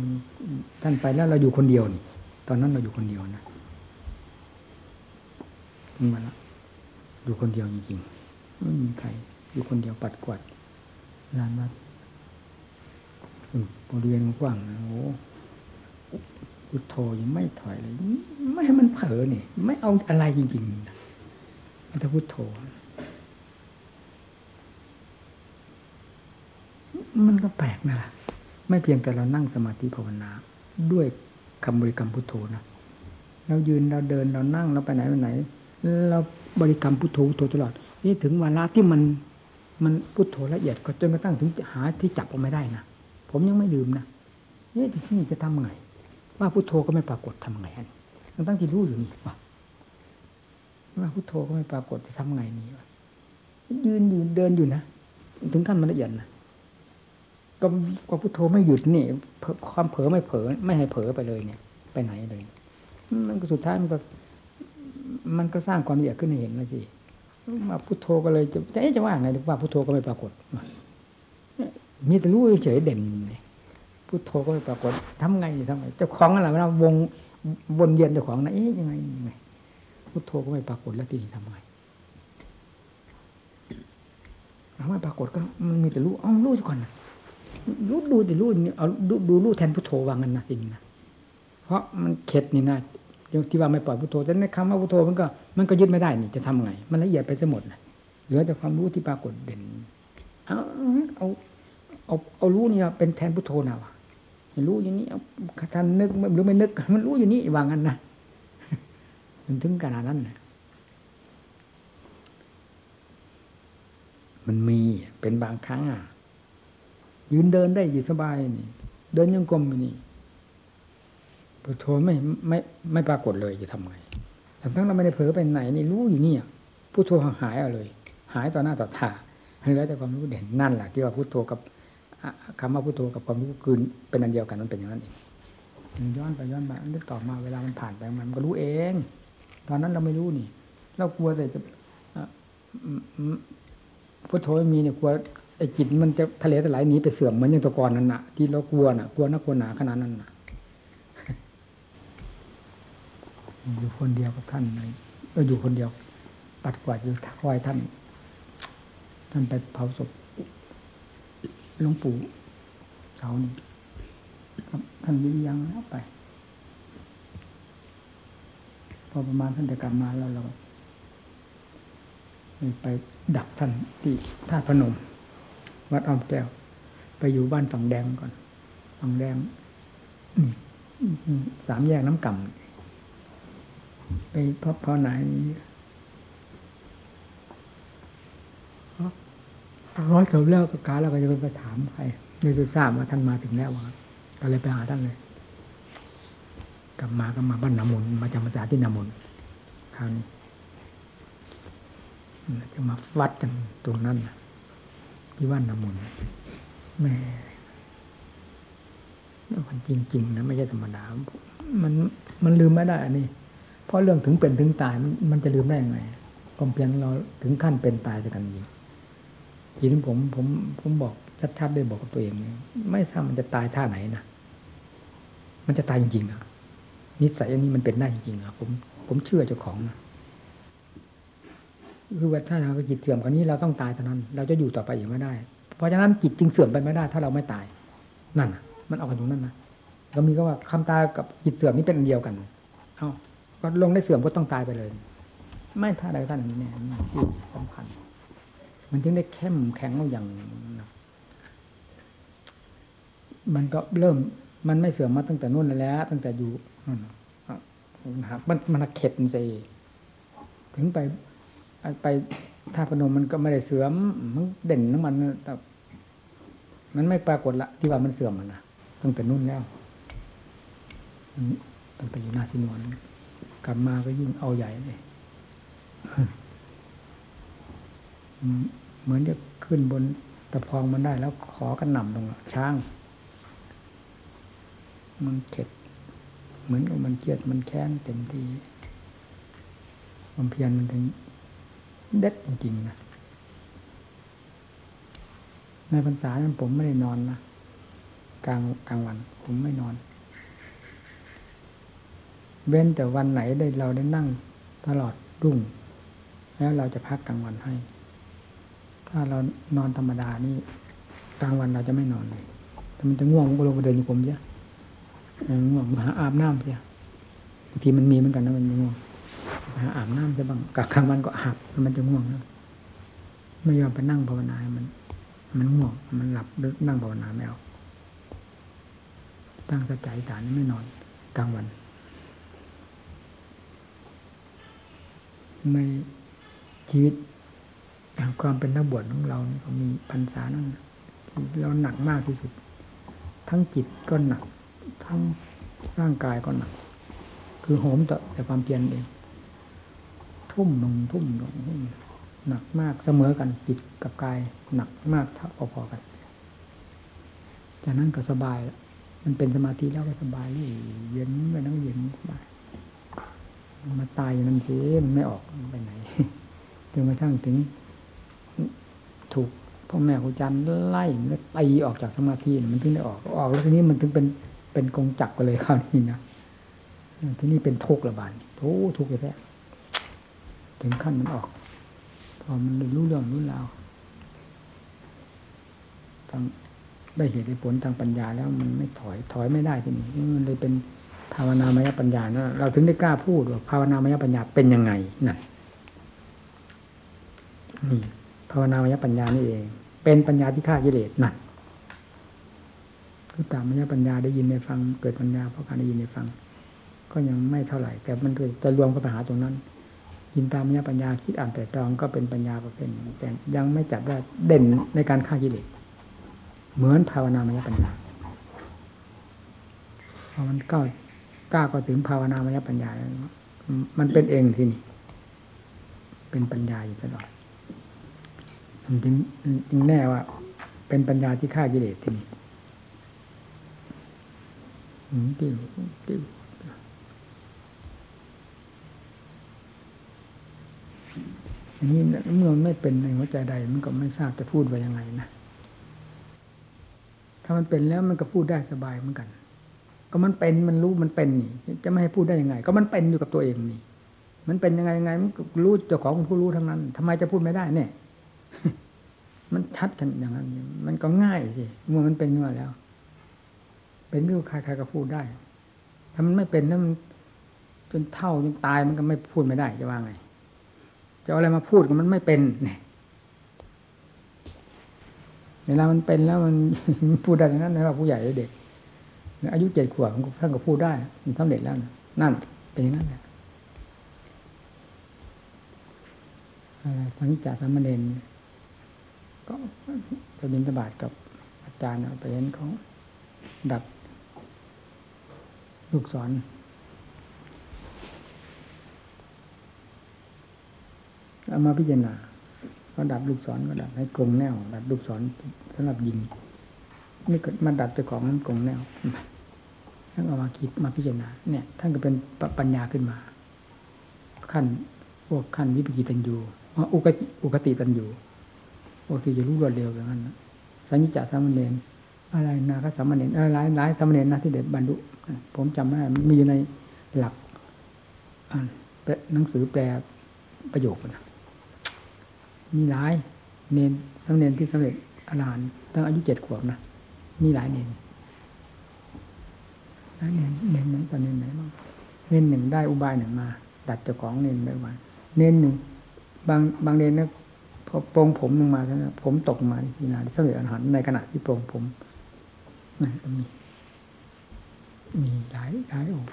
ท่านไปแล้วเราอยู่คนเดียวนี่ ตอนนั้นเราอยู่คนเดียวนะมาละอยู่คนเดียวจริงๆไม่มีใคร อยู่คนเดียวปัดกวาดลานวัดบริเวณกว้างนะโอ้ พุทโธยังไม่ถอยเลย ไม่ให้มันเผลอเนี่ยไม่เอาอะไรจริงๆมันจะพุทโธ มันก็แปลกนะล่ะไม่เพียงแต่เรานั่งสมาธิภาวนา ด้วยคำบริกรรมพุทโธนะเรายืนเราเดินเรานั่งเราไปไหนไปไหน เราบริกรรมพุทโธพุทโธตลอด นี่ถึงเวลาที่มันมันพุทโธละเอียดก็จนกระทั่งถึงหาที่จับเอาไม่ได้นะผมยังไม่ลืมนะนี่ที่นี่จะทำไง ว่าพุทโธก็ไม่ปรากฏทำไงอันตั้งที่รู้อยู่นี่ว่าว่าพุทโธก็ไม่ปรากฏจะทำไงนี่วะยืนยืนเดินอยู่นะถึงขั้นมันละเอียดนะก็ก็พุทโธไม่หยุดนี่ความเผลอไม่เผลอไม่ให้เผลอไปเลยเนี่ย ไปไหนเลยมันก็สุดท้ายมันก็ มันก็สร้างความละเอียดขึ้นให้เห็นนะสิมาพุทโธก็เลยจะจะจะว่าไงหรือว่าพุทโธก็ไม่ปรากฏมีแต่รู้เฉยเด่นเลย พุทโธก็ไม่ปรากฏทำไงทำไงเจ้าของอะไรเราวงวนเวียนเจ้าของนะเอ๊ะยังไงยังไงพุทโธก็ไม่ปรากฏแล้วทีนี้ทำไงเอาไม่ปรากฏก็มันมีแต่รู้เอารู้ก่อนนะรู้ดูแต่รู้นี่เอาดูดูรู้แทนพุทโธวางกันนะจริงนะเพราะมันเข็ดนี่นะที่ว่าไม่ปล่อยพุทโธแต่ในคำว่าพุทโธมันก็มันก็ยึดไม่ได้นี่จะทำไง มันละเอียดไปซะหมดนะเหลือแต่ความรู้ที่ปรากฏเด่นเอาเอาเอาเอารู้นี่เป็นแทนพุทโธนะวะ รู้อย่างนี้ท่านนึกหรือไม่นึก มันรู้อยู่นี่วางกันนะมันถึงขนาดนั้นนะมันมีเป็นบางครั้งอะ ยืนเดินได้อยู่สบายนี่ เดินยังกลมนี่พุทโธไม่ไม่ไม่ปรากฏเลยจะทำไงทั้งทั้งเราไม่ได้เผลอไปไหนนี่รู้อยู่นี่พุทโธหายเอาเลย หายต่อหน้าต่อตาให้แล้วแต่ความรู้เด่นนั่นแหละที่ว่าพุทโธกับ คำว่าพุทโธกับความรู้คืนเป็นอันเดียวกันมันเป็นอย่างนั้นเองย้อนไปย้อนมานึกต่อมาเวลามันผ่านไปมันก็รู้เอง ตอนนั้นเราไม่รู้นี่ เรากลัวแต่จะพุทโธมีเนี่ยกลัวไอ้จิตมันจะทะเลทลายหนีไปเสื่อมเหมือนอย่างตะกอนนั่นน่ะที่เรากลัวน่ะกลัวนักกลัวหนาขนาดนั้นน่ะอยู่คนเดียวกับท่านเลยอยู่คนเดียวปัดกวาดอยู่คอยท่าน ท่านไปเผาศพ หลวงปู่เสานี่ท่านวิริยังแล้วไป พอประมาณท่านจะกลับมาแล้วเราไปดักท่านที่ท่าพนม วัดอ้อมแก้ว ไปอยู่บ้านฝั่งแดงก่อน ฝั่งแดงสามแยกน้ำก่ำไปพบพอไหน ร้อยเสร็จแล้วก็การแล้วก็จะไปถามใครไม่รู้ทราบว่าท่านมาถึงแล้วก็เลยไปหาท่านเลยกลับมาก็มาบ้านนามนมาจำภาษาที่นามนคราวนี้จะมาวัดกันตรงนั้นที่บ้านนามนแม่มันจริง ๆ นะไม่ใช่ธรรมดา มันมันลืมไม่ได้อันนี้ เพราะเรื่องถึงเป็นถึงตายมันจะลืมได้ยังไงความเพียงเราถึงขั้นเป็นตายจะกันจริง ทีนี้ผมผมผมบอกชัดๆได้บอกกับตัวเองไม่ทราบมันจะตายท่าไหนนะมันจะตายจริงๆอะนิสัยอันนี้มันเป็นได้จริงๆอะผมผมเชื่อเจ้าของนะคือว่าถ้าเราจิตเสื่อมคนนี้เราต้องตายเท่านั้น เราจะอยู่ต่อไปอีกไม่ได้ เพราะฉะนั้นจิตจึงเสื่อมไปไม่ได้ ถ้าเราไม่ตาย นั่นมันเอากันตรงนั้นนะเรามีก็ว่าคำตายกับจิตเสื่อมนี่เป็นอันเดียวกันเอาก็ลงได้เสื่อมก็ต้องตายไปเลย ไม่ท่าใดท่านนี้แน่ที่สำคัญ มันจึงได้เข้มแข็งอย่างมันก็เริ่ม มันไม่เสื่อมมาตั้งแต่นู่นแล้ว ตั้งแต่อยู่หักมันมันเข็ดสิถึงไปไปธาพนมมันก็ไม่ได้เสื่อมมันเด่นของมันแต่มันไม่ปรากฏละ ที่ว่ามันเสื่อมมันนะตั้งแต่นู่นแล้วตั้งแต่อยู่นาซินวนกลับมาก็ยิ่งเอาใหญ่เลย เหมือนจะขึ้นบนตะพองมันได้แล้วขอกันหน่ำลงช้าง มันเข็ด เหมือนกับมันเครียดมันแค้นเต็มที่ความเพียรมันถึงเด็ดจริงๆนะในพรรษานั้นผมไม่ได้นอนนะกลางกลางวัน ผมไม่นอน เว้นแต่วันไหนได้เราได้นั่งตลอดรุ่ง แล้วเราจะพักกลางวันให้ ถ้าเรานอนธรรมดานี่กลางวันเราจะไม่นอนเลยถ้ามันจะง่วงก็ลงไปเดินอยู่ผมเยอะง่วงหาอาบน้ำเสียบางทีมันมีเหมือนกันนะมันง่วงหาอาบน้ำจะบ้างกลางวันก็อาบมันจะง่วงนะไม่ยอมไปนั่งภาวนามัน มันง่วง มันหลับนั่งภาวนาไม่เอาตั้งสติฐานไม่นอนกลางวันในชีวิต ความเป็นนักบวชของเราเขามีพรรษานั้นเราหนักมากที่สุด ทั้งจิตก็หนัก ทั้งร่างกายก็หนัก คือโหมต่อแต่ความเพียรเอง ทุ่มลงทุ่มลงหนักมากเสมอกันจิตกับกาย หนักมากเท่าพอๆกัน จากนั้นก็สบายมันเป็นสมาธิแล้วก็สบายเลยเย็นไปนั่งเย็นสบายมาตายอย่างนั้นสิมันไม่ออกไปไหนจนกระทั่งถึง ถูกพ่อแม่ครูจันไล่แล้วตีออกจากสมาธิมันถึงได้ออกออกแล้วทีนี้มันถึงเป็นเป็นกงจักรไปเลยคราวนี้นะที่นี่เป็นทุกข์ระบาดทุกทุกข์แท้ถึงขั้นมันออก พอมันรู้เรื่องรู้ราวทางได้เหตุได้ผลทางปัญญาแล้วมันไม่ถอยถอยไม่ได้ทีนี้มันเลยเป็นภาวนามยปัญญานะเราถึงได้กล้าพูดว่าภาวนามยปัญญาเป็นยังไงนั่นนี่ ภาวนามยปัญญานี่เอง เป็นปัญญาที่ฆ่ากิเลสนั่นคือตามมยปัญญาได้ยินได้ฟัง เกิดปัญญาเพราะการได้ยินได้ฟัง ก็ยังไม่เท่าไหร่ แต่มันจะรวมกับปัญหาตรงนั้นยินตามปัญญาคิดอ่านแต่ตรองก็เป็นปัญญาประเภทแต่ยังไม่จัดได้เด่นในการฆ่ากิเลสเหมือนภาวนามยปัญญาพอมันก้าวก้าวก็ถึงภาวนามยปัญญา มันเป็นเองที่นี่เป็นปัญญาอยู่ตลอด จึงจึงแน่ว่า เป็นปัญญาที่ฆ่ากิเลสที่นี่ติ้วติวอันนี้เมื่อมันไม่เป็นในหัวใจใด มันก็ไม่ทราบจะพูดว่ายังไงนะถ้ามันเป็นแล้วมันก็พูดได้สบายเหมือนกัน ก็มันเป็นมันรู้มันเป็นนี่จะไม่ให้พูดได้ยังไง ก็มันเป็นอยู่กับตัวเองนี่ มันเป็นยังไงยังไงมันรู้เจ้าของผู้รู้ทั้งนั้นทำไมจะพูดไม่ได้เนี่ย มันชัดกันอย่างนั้น มันก็ง่ายสิเมื่อมันเป็นมาแล้ว เป็นก็ใครๆก็พูดได้ ถ้ามันไม่เป็นแล้วมันจนเท่าจนตายมันก็ไม่พูดไม่ได้จะว่าไง จะอะไรมาพูดกับมันไม่เป็นเนี่ยเวลามันเป็นแล้วมันพูดได้ทั้งนั้นนะว่าผู้ใหญ่เด็กอายุเจ็ดขวบท่านก็พูดได้มันสำเร็จแล้วนะนั่นเป็นอย่างนั้นแหละสังจาสามเณร ก็ไปบินตบาทกับอาจารย์ไปเห็นเขาดัดลูกศรเอามาพิจารณาก็ดัดลูกศรก็ดัดให้กลงแนว ดัดลูกศรสำหรับยิงนี่ก็มาดัดเจ้าของนั้นกลงแนวท่านเอามาคิดมาพิจารณาเนี่ย ท่านก็เป็นปัญญาขึ้นมา ขั้นพวกขั้นวิปกิตันยูอุกอุกติตันยู พวกที่จะรู้รวดเร็วอย่างนั้นสัญญาสามเณรอะไรนาคสามเณรอะไรหลายหลายสามเณรนะที่เด็ดบรรลุผมจำไม่ได้มีอยู่ในหลักหนังสือแปลประโยคนะมีหลายเนนทั้งเนนที่สำเร็จอรหันต์ตั้งอายุเจ็ดขวบนะมีหลายเนนหลายเนนเนนไหนตอนเนนไหนบ้างเนนหนึ่งได้อุบายหนึ่งมา ดัดเจ้าของเนนได้วันเนนหนึ่งบางบางเนนนะ พอโปรงผมลงมาแล้วผมตกมาที่นาสำเร็จอรหันในขณะที่โปรงผมนะมีมีหลายหลายองค์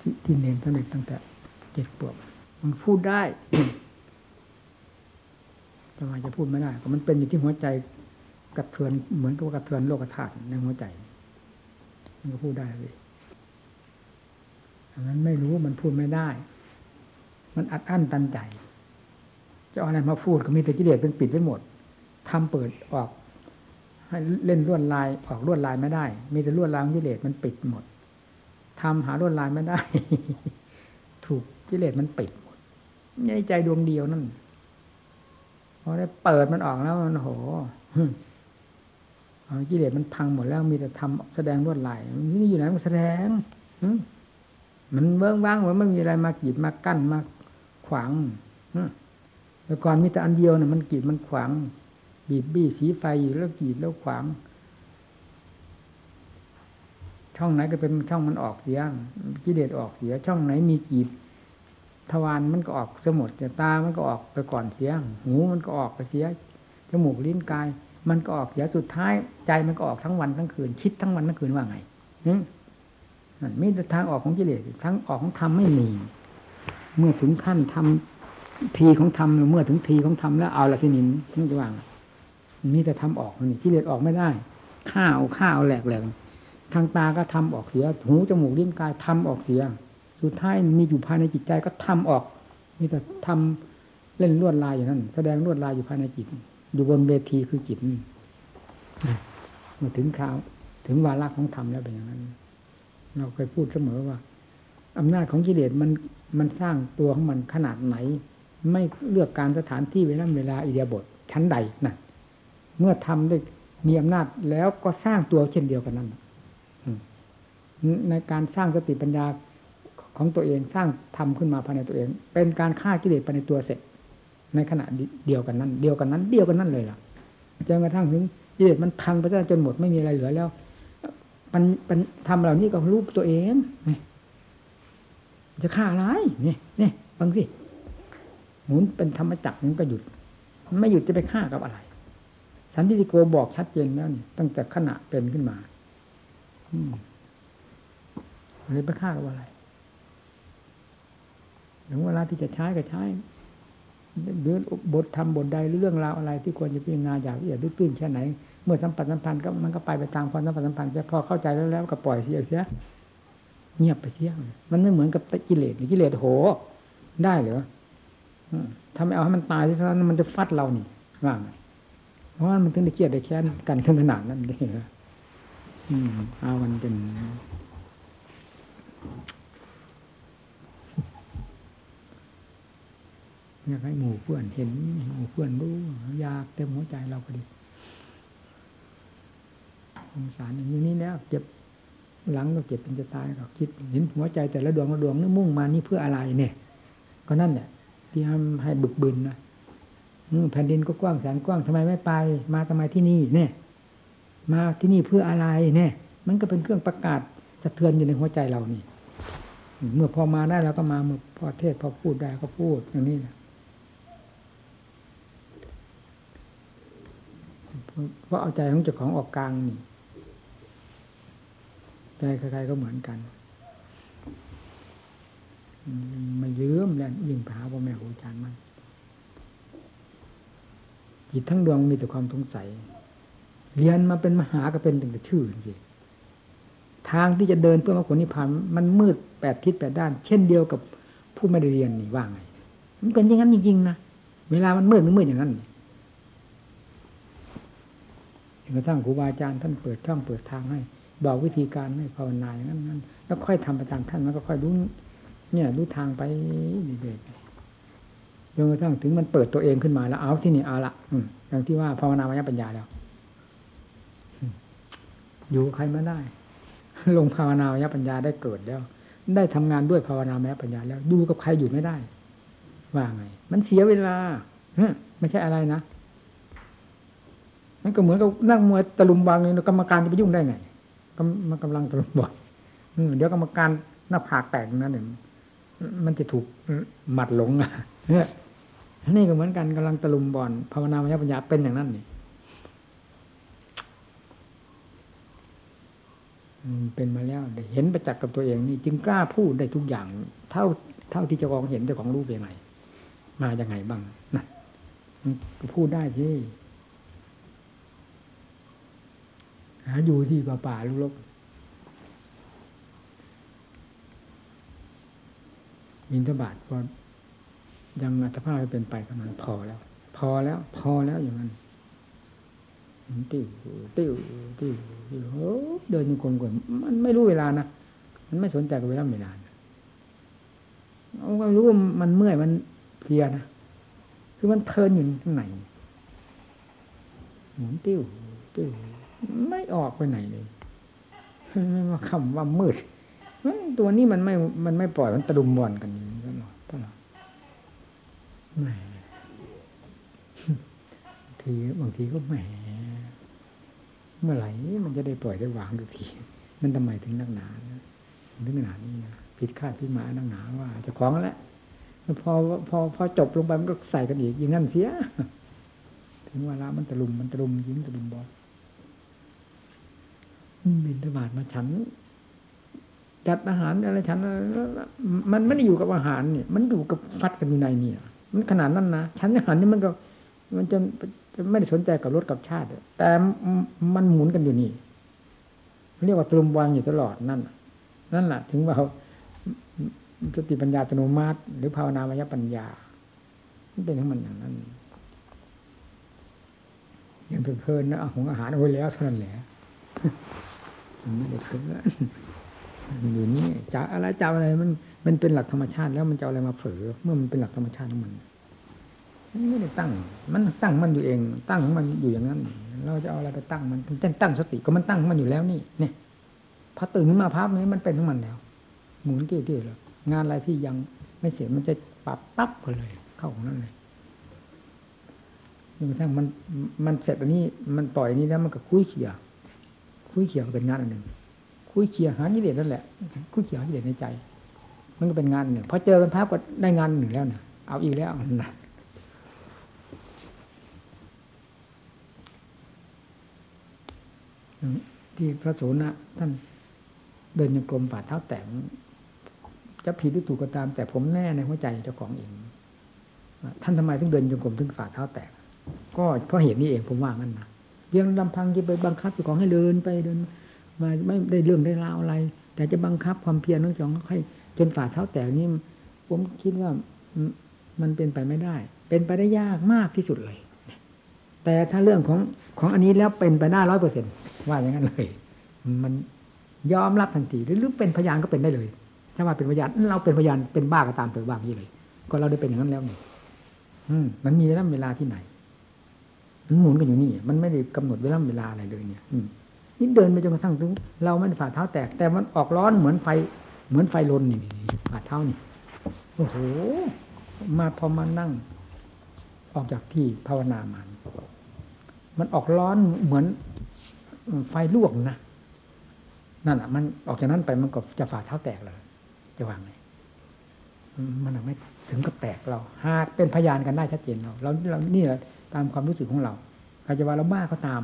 ที่ที่เน้นสำเร็จตั้งแต่เจ็ดขวบมันพูดได้ทำไมจะพูดไม่ได้ก็มันเป็นอยู่ที่หัวใจกระเทือนเหมือนกับกระเทือนโลกธาตุในหัวใจ มันก็พูดได้เลยอันนั้นไม่รู้มันพูดไม่ได้ มันอัดอั้นตันใจ จะเอาอะไรมาพูดก็มีแต่กิเลสเป็นปิดไว้หมดทำเปิดออกให้เล่นลวดลายออกลวดลายไม่ได้ มีแต่ลวดลายของกิเลสมันปิดหมดทำหาลวดลายไม่ได้ ถูกกิเลสมันปิดหมดในใจดวงเดียวนั่นพอได้เปิดมันออกแล้วมันโหกิเลสมันพังหมดแล้วมีแต่ทำแสดงลวดลายนี่อยู่ไหนมันแสดงมันเบื้งว่างว่ามันมีอะไรมากีดมากั้นมาขวาง แต่ก่อนมีแต่อันเดียวน่ะมันกีดมันขวาง บีบบี้สีไฟอยู่แล้วกีดแล้วขวาง ช่องไหนก็เป็นช่องมันออกเสียกิเลสออกเสีย ช่องไหนมีกีบทวารมันก็ออกสมดแต่ตามันก็ออกไปก่อนเสีย หูมันก็ออกไปเสียจมูกลิ้นกาย มันก็ออกเสียสุดท้าย ใจมันก็ออกทั้งวันทั้งคืน คิดทั้งวันทั้งคืนว่าไงนั่นมีแต่ทางออกของกิเลสทั้งออกของธรรมไม่มี เมื่อถึงขั้นทำ ทีของธรรมเมื่อถึงทีของธรรมแล้วเอาละที่นินถึงจะว่างมีแต่ทำออกนี่กิเลสออกไม่ได้ ข้าวข้าวแหลกแหลกทางตาก็ทำออกเสีย หูจมูกลิ้นกายทำออกเสีย สุดท้ายมีอยู่ภายในจิตใจก็ทำออก มีแต่ทำเล่นลวดลายอย่างนั้น แสดงลวดลายอยู่ภายในจิต อยู่บนเวทีคือจิตมื่อถึงคราว ถึงวาระของธรรมแล้วเป็นอย่างนั้น เราเคยพูดเสมอว่าอำนาจของกิเลสมันมันสร้างตัวของมันขนาดไหน ไม่เลือกการสถานที่เวลาเวลาอิเดียบทชั้นใดนั่นเมื่อทำได้มีอำนาจแล้วก็สร้างตัวเช่นเดียวกันนั้นในการสร้างสติปัญญาของตัวเองสร้างทำขึ้นมาภายในตัวเอง เป็นการฆ่ากิเลสภายในตัวเสร็จ ในขณะเดียวกันนั้น เดียวกันนั้น เดียวกันนั้นเลยล่ะจนกระทั่งถึงกิเลสมันพังไปจนหมดไม่มีอะไรเหลือแล้วมันมันทำเหล่านี้ก็รูปตัวเองจะฆ่าอะไรนี่นี่ฟังสิ หมุนเป็นธรรมจักรมันก็หยุดไม่หยุดจะไปฆ่ากับอะไร สันติโกบอกชัดเจนแล้วนี่ตั้งแต่ขณะเป็นขึ้นมาอืมเลยไปฆ่ากับอะไรถึงเวลาที่จะใช้ก็ใช้หรือบททำบทใดหรือเรื่องราวอะไร ที่ควรจะพิจารณาอย่างละเอียดลึกซึ้งแค่ไหน เมื่อสัมผัสสัมพันธ์ก็มันก็ไปไปตามความสัมผัสสัมพันธ์พอเข้าใจแล้วแล้วก็ปล่อยเสียเสียเงียบไปเสียมันไม่เหมือนกับกิเลสกิเลสโห ได้เหรอ ถ้าไม่เอาให้มันตายที่นั้นมันจะฟัดเรานี่ว่าไงเพราะมันถึงได้เกลียดได้แค้นกันถึงขนาดนั้นเลยอืมเอามันเป็นอยากให้หมู่เพื่อนเห็นหมู่เพื่อนรู้อยากเต็มหัวใจเราก็ดีสงสารอย่างนี้แล้วเจ็บหลังก็เจ็บเป็นจะตายก็คิดเห็นหัวใจแต่ละดวงละดวงนี่มุ่งมานี่เพื่ออะไรเนี่ย ก็นั่นแหล ที่ทำให้บึกบึนนะแผ่นดินก็กว้างแสนกว้างทำไมไม่ไป มาทำไมที่นี่เนี่ย มาที่นี่เพื่ออะไรเนี่ย มันก็เป็นเครื่องประกาศสะเทือนอยู่ในหัวใจเรานี่ เมื่อพอมาได้แล้วก็มาเมื่อพอเทศพอพูดได้ก็พูดอย่างนี้นะเพราะเอาใจของเจ้าของออกกลางนี่ใจใครๆก็เหมือนกัน มาเยื้อมแล้วยิ่งไปหาพ่อแม่ครูอาจารย์มันจิตทั้งดวงมีแต่ความสงสัย เรียนมาเป็นมหาก็เป็นแต่ชื่อจริงทางที่จะเดินเพื่อมรรคผลนิพพานมันมืดแปดทิศแปดด้าน เช่นเดียวกับผู้ไม่ได้เรียนนี่ว่าไง มันเป็นอย่างนั้นจริงๆนะเวลามันมืดมันมืดอย่างนั้นจนกระทั่งครูบาอาจารย์ท่านเปิดช่องเปิดทางให้ บอกวิธีการให้ภาวนาอย่างนั้น แล้วค่อยทำประจำท่านมันก็ค่อยรู้ เนี่ยรู้ทางไปเรื่อยๆจนกระทั่งถึงมันเปิดตัวเองขึ้นมาแล้วเอาที่นี่เอาละอย่างที่ว่าภาวนามยปัญญาแล้วอยู่ใครไม่ได้ ลงภาวนามยปัญญาได้เกิดแล้ว ได้ทำงานด้วยภาวนามยปัญญาแล้วดูกับใครอยู่ไม่ได้ ว่าไง มันเสียเวลาไม่ใช่อะไรนะมันก็เหมือนกับนั่งมวยตะลุมบอลเลยกรรมการจะไปยุ่งได้ไงมันกำลังตะลุมบอลเดี๋ยวกรรมการหน้าผากแตกนั่นเอง มันจะถูกหมัดหลงอะเนี่ยนี่ก็เหมือนกันกำลังตะลุมบอลภาวนามยปัญญาเป็นอย่างนั้นนี่เป็นมาแล้วเห็นประจักษ์กับตัวเองนี่ จึงกล้าพูดได้ทุกอย่าง เท่าเท่าที่จ้าของเห็นเจ้าของรู้เป็นไงมาอย่างไงบ้างนะมันพูดได้ที่หาอยู่ที่ป่าป่าๆลุก ๆมินทบาทพอยังอัตภาพไม่เป็นไปเท่านั้นพอแล้ว พอแล้ว พอแล้วอย่างนั้นติ้วติ้วติ้วติ้วเดินอยู่กลมกลมันไม่รู้เวลานะมันไม่สนใจกับเวลาเวลานเอาก็รู้ว่ามันเมื่อยมันเพลียนะคือมันเพลินอยู่ข้างในหมุนติ้วติ้วไม่ออกไปไหนเลยไม่มาคำว่ามืด ตัวนี้มันไม่ มันไม่ปล่อยมันตะลุมบอลกันตลอดตลอดแหมบางทีบางทีก็แหมเมื่อไหร่มันจะได้ปล่อยได้วางทุกที มันทำไมถึงนักหนาถึงขนาดนี้นะผิดคาดผิมานักหนาว่าจะคล้าของแล้วพอพอพอจบลงไปมันก็ใส่กันอีกอย่างนั้นเสีย ถึงเวลามันตะลุมมันตะลุมยิงตะลุมบอลบินทบาทมาฉัน จัดอาหารอะไรฉันมันไม่ได้อยู่กับอาหารเนี่ยมันอยู่กับฟัดกันอยู่ในเนี่ยมันขนาดนั้นนะฉันอาหารนี่มันก็ มันจะจะไม่ได้สนใจกับรถกับชาติ แต่มันหมุนกันอยู่นี่เรียกว่าตรุมวางอยู่ตลอดนั่นนั่นแหละถึงว่าสติปัญญาอัตโนมัติ หรือภาวนามยปัญญาเป็นของมันอย่างนั้นยังเพลินนะของอาหารเอาไว้แล้วเท่านั้นแหละไม่ได้เพลิน อยู่นี่จะอะไรจะอะไรมัน มันเป็นหลักธรรมชาติแล้วมันจะอาอะไรมาเผลอเมื่อมันเป็นหลักธรรมชาติของมันไม่ได้ตั้ง มันตั้งมันอยู่เอง ตั้งของมันอยู่อย่างนั้น เราจะเอาอะไรไปตั้งมันเต้นตั้งสติก็มันตั้งมันอยู่แล้วนี่เนี่ยพอตื่นขึ้นมาพับนี้มันเป็นของมันแล้ว หมุนเกี่ยวๆแล้วงานอะไรที่ยังไม่เสร็จมันจะปรับปั๊บกันเลย เข้าของนั่นเลยจนกระทั่งมันมันเสร็จอันนี้มันปล่อยนี้แล้วมันก็คุยเขี่ยคุยเขี่ยเป็นงานอันหนึ่ง คุยเขี่ยหากิเลสนั่นแหละ คุยเขี่ยหากิเลสในใจ มันก็เป็นงานหนึ่งพอเจอกันพับก็ได้งานหนึ่งแล้วนะเอาอีกแล้วนะที่พระโสนะท่านเดินยังกลมฝ่าเท้าแตงจะผิดหรือถูกก็ตาม แต่ผมแน่ในหัวใจเจ้าของเองท่านทำไมถึงเดินยังกลมถึงฝ่าเท้าแตก ก็เพราะเหตุนี้เองผมว่างั้นนะเพียงลำพังจะไปบังคับเจ้าของให้เดินไปเดิน มาไม่ได้เรื่องได้ราวอะไร แต่จะบังคับความเพียรน้องจองให้จนฝ่าเท้าแตกนี่ผมคิดว่ามันเป็นไปไม่ได้ เป็นไปได้ยากมากที่สุดเลย แต่ถ้าเรื่องของของอันนี้แล้วเป็นไปได้ร้อยเปอร์เซ็นต์ว่าอย่างนั้นเลย มันยอมรับทันทีหรือเป็นพยานก็เป็นได้เลย ถ้าว่าเป็นพยานเราเป็นพยานเป็นบ้าก็ตามเถอะบ้างที่เลย ก็เราได้เป็นอย่างนั้นแล้วนี่มันมีเวลาเวลาที่ไหนมันหมุนกันอยู่นี่ มันไม่ได้กำหนดเวลาเวลาอะไรเลยเนี่ย อื นี่เดินไปจนกระทั่งถึง เราไม่ได้ฝ่าเท้าแตก แต่มันออกร้อนเหมือนไฟ เหมือนไฟลนนี่ฝ่าเท้านี่โอ้โหมาพอมานั่ง ออกจากที่ภาวนามันมันออกร้อนเหมือนไฟลวกนะนั่นแหะมันออกจากนั้นไปมันก็จะฝ่าเท้าแตกเลยจะวางไงมันไม่ถึงกับแตกเรา หากเป็นพยานกันได้ชัดเจนเราเราเรานี่แหละตามความรู้สึกของเราใครจะว่าเราบ้าก็ตาม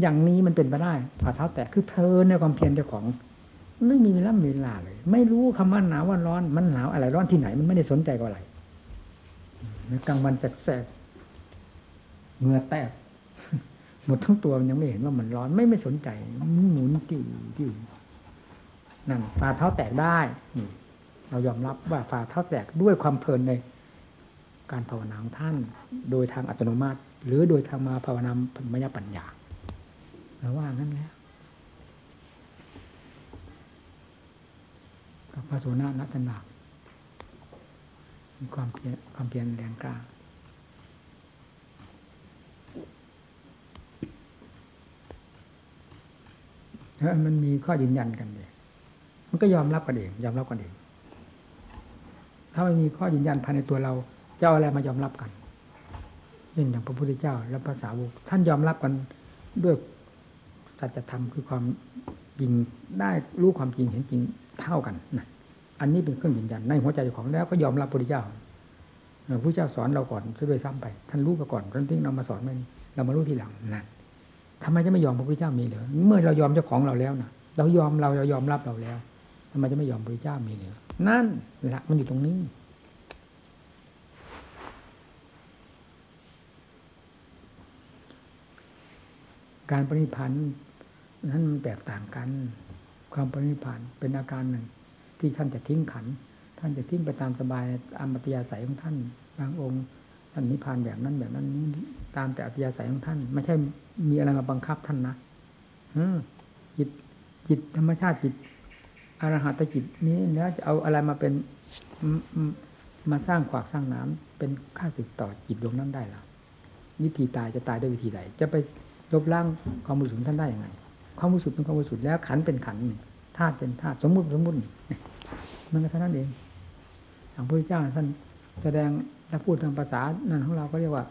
อย่างนี้มันเป็นไปได้ฝ่าเท้าแตกคือเพลินในความเพียรเจ้าของ ไม่มีเวลาเวลาเลย ไม่รู้คำว่าหนาวว่าร้อนมันหนาวอะไรร้อนที่ไหนมันไม่ได้สนใจกับอะไรกลางวันแสกเหงื่อแตกหมดทั้งตัวมันยังไม่เห็นว่ามันร้อนไม่ไม่สนใจหมุนติ้วติ้วนั่นฝ่าเท้าแตกได้นี่เรายอมรับว่าฝ่าเท้าแตกด้วยความเพลินในการภาวนาของท่าน โดยทางอัตโนมัติ หรือโดยทางมาภาวนามยปัญญา เราว่างั้นแล้วกับพระโสนานัตนามีความเพียรความเพียรแรงกล้าถ้ามันมีข้อยืนยันกันเลยมันก็ยอมรับกันเองยอมรับกันเอง ถ้าไม่มีข้อยืนยันภายในตัวเราจะเอาอะไรมายอมรับกันเช่นอย่างพระพุทธเจ้าและภาษาวกท่านยอมรับกันด้วย สัจธรรมคือความจริงได้รู้ความจริงเห็นจริงเท่ากันนะอันนี้เป็นเครื่องยืนยันในหัวใจของแล้วก็ยอมรับพระพุทธเจ้าพระพุทธเจ้าสอนเราก่อนช่วยด้วยซ้ำไป ท่านรู้มาก่อนท่านทิ้งเรามาสอนไม่เรามารู้ทีหลังนะทำไมจะไม่ยอมพระพุทธเจ้ามีเหลือเมื่อเรายอมเจ้าของเราแล้วนะเรายอมเราเรายอมรับเราแล้วทำไมจะไม่ยอมพระพุทธเจ้ามีเหลือนั่นหละมันอยู่ตรงนี้การปฏิพันธ์ นั้นมันแตกต่างกัน ความปรินิพานเป็นอาการหนึ่ง ที่ท่านจะทิ้งขัน ท่านจะทิ้งไปตามสบายอามตยาศัยของท่าน บางองค์ท่านนิพพานแบบนั้นแบบนั้นนี้ตามแต่อัตยาศัยของท่าน ไม่ใช่มีอะไรมาบังคับท่านนะอืมจิตจิตธรรมชาติจิตอรหัตจิตนี้แล้วจะเอาอะไรมาเป็นมาสร้างขวากสร้างน้ำเป็นค่าศึกต่อจิตดวงนั้นได้หรอวิธีตายจะตายด้วยวิธีใดจะไปลบล้างความบริสุทธิ์ของท่านได้ยังไง ความบริสุทธิ์เป็นความบริสุทธิ์แล้วขันเป็นขันธาตุเป็นธาตุสมมุติสมมุติมันก็เท่านั้นเองทางพระเจ้าท่านแสดงถ้าพูดทางภาษานั่นของเราก็เรียกว่า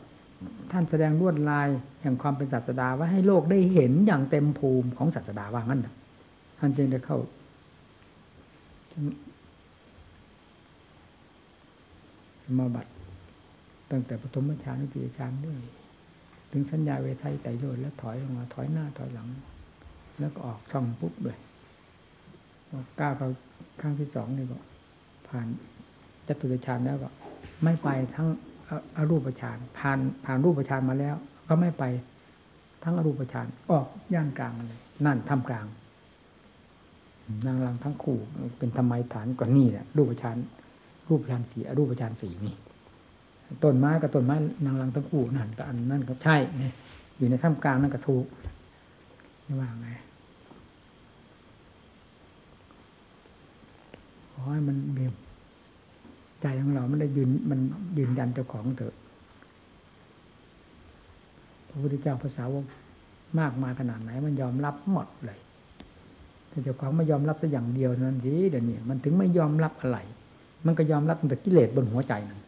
ท่านแสดงลวดลายแห่งความเป็นศาสดาไว้ให้โลกได้เห็นอย่างเต็มภูมิของศาสดาว่างั้นน่ะท่านจึงได้เข้ามาบัติตั้งแต่ปฐมฌานนิติฌานด้วย ถึงสัญญาเวทัยไตรโลดแล้วถอยลงมาถอยหน้าถอยหลัง แล้วก็ออกช่องปุ๊บเลยก้าวเข้าครั้งที่สองนี่ก็ผ่านจตุตฌานแล้วก็ ไม่ไปทั้งอรูปฌานผ่านผ่านรูปฌานมาแล้ว ก็ไม่ไปทั้งอรูปฌานออกย่านกลางเลย นั่นทำกลาง นางรังทั้งคู่เป็นธรรมายฐานกว่านี่แหละรูปฌานรูปฌานสี่อรูปฌานสี่นี่ต้นไม้กับต้นไม้นางรังทั้งคู่นั่นก็อันนั่นก็ใช่เนี่ยอยู่ในท่ามกลางนั่นก็ถูกไม่ว่าไง ขอให้มันมีใจของเราไม่ได้ยืนมันยืนยันเจ้าของเถอะพระพุทธเจ้าภาษาวกมากมายขนาดไหน มันยอมรับหมดเลยแต่เจ้าของไม่ยอมรับสักอย่างเดียวนั้นสิเดี๋ยวนี้มันถึงไม่ยอมรับอะไร มันก็ยอมรับแต่กิเลสบนหัวใจนั่น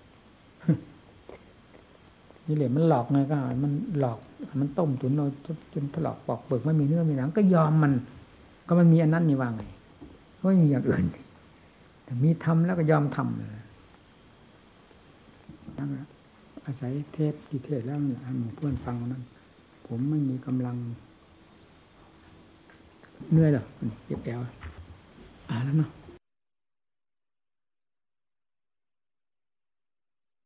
กิเลสมันหลอกไงก็ มันหลอก มันต้มตุนเราจนถลอกปอกเปิกไม่มีเนื้อมีหนังก็ยอมมัน ก็มันมีอันนั้นนี่ว่าไงไม่มีอย่างอื่น มีทำแล้วก็ยอมทำนั่นอาศัยเทปกี่เทศแล้วให้หมู่เพื่อนฟังนั้น ผมไม่มีกำลังเหนื่อยหรอกเก็บแอวอ่านแล้วเนาะ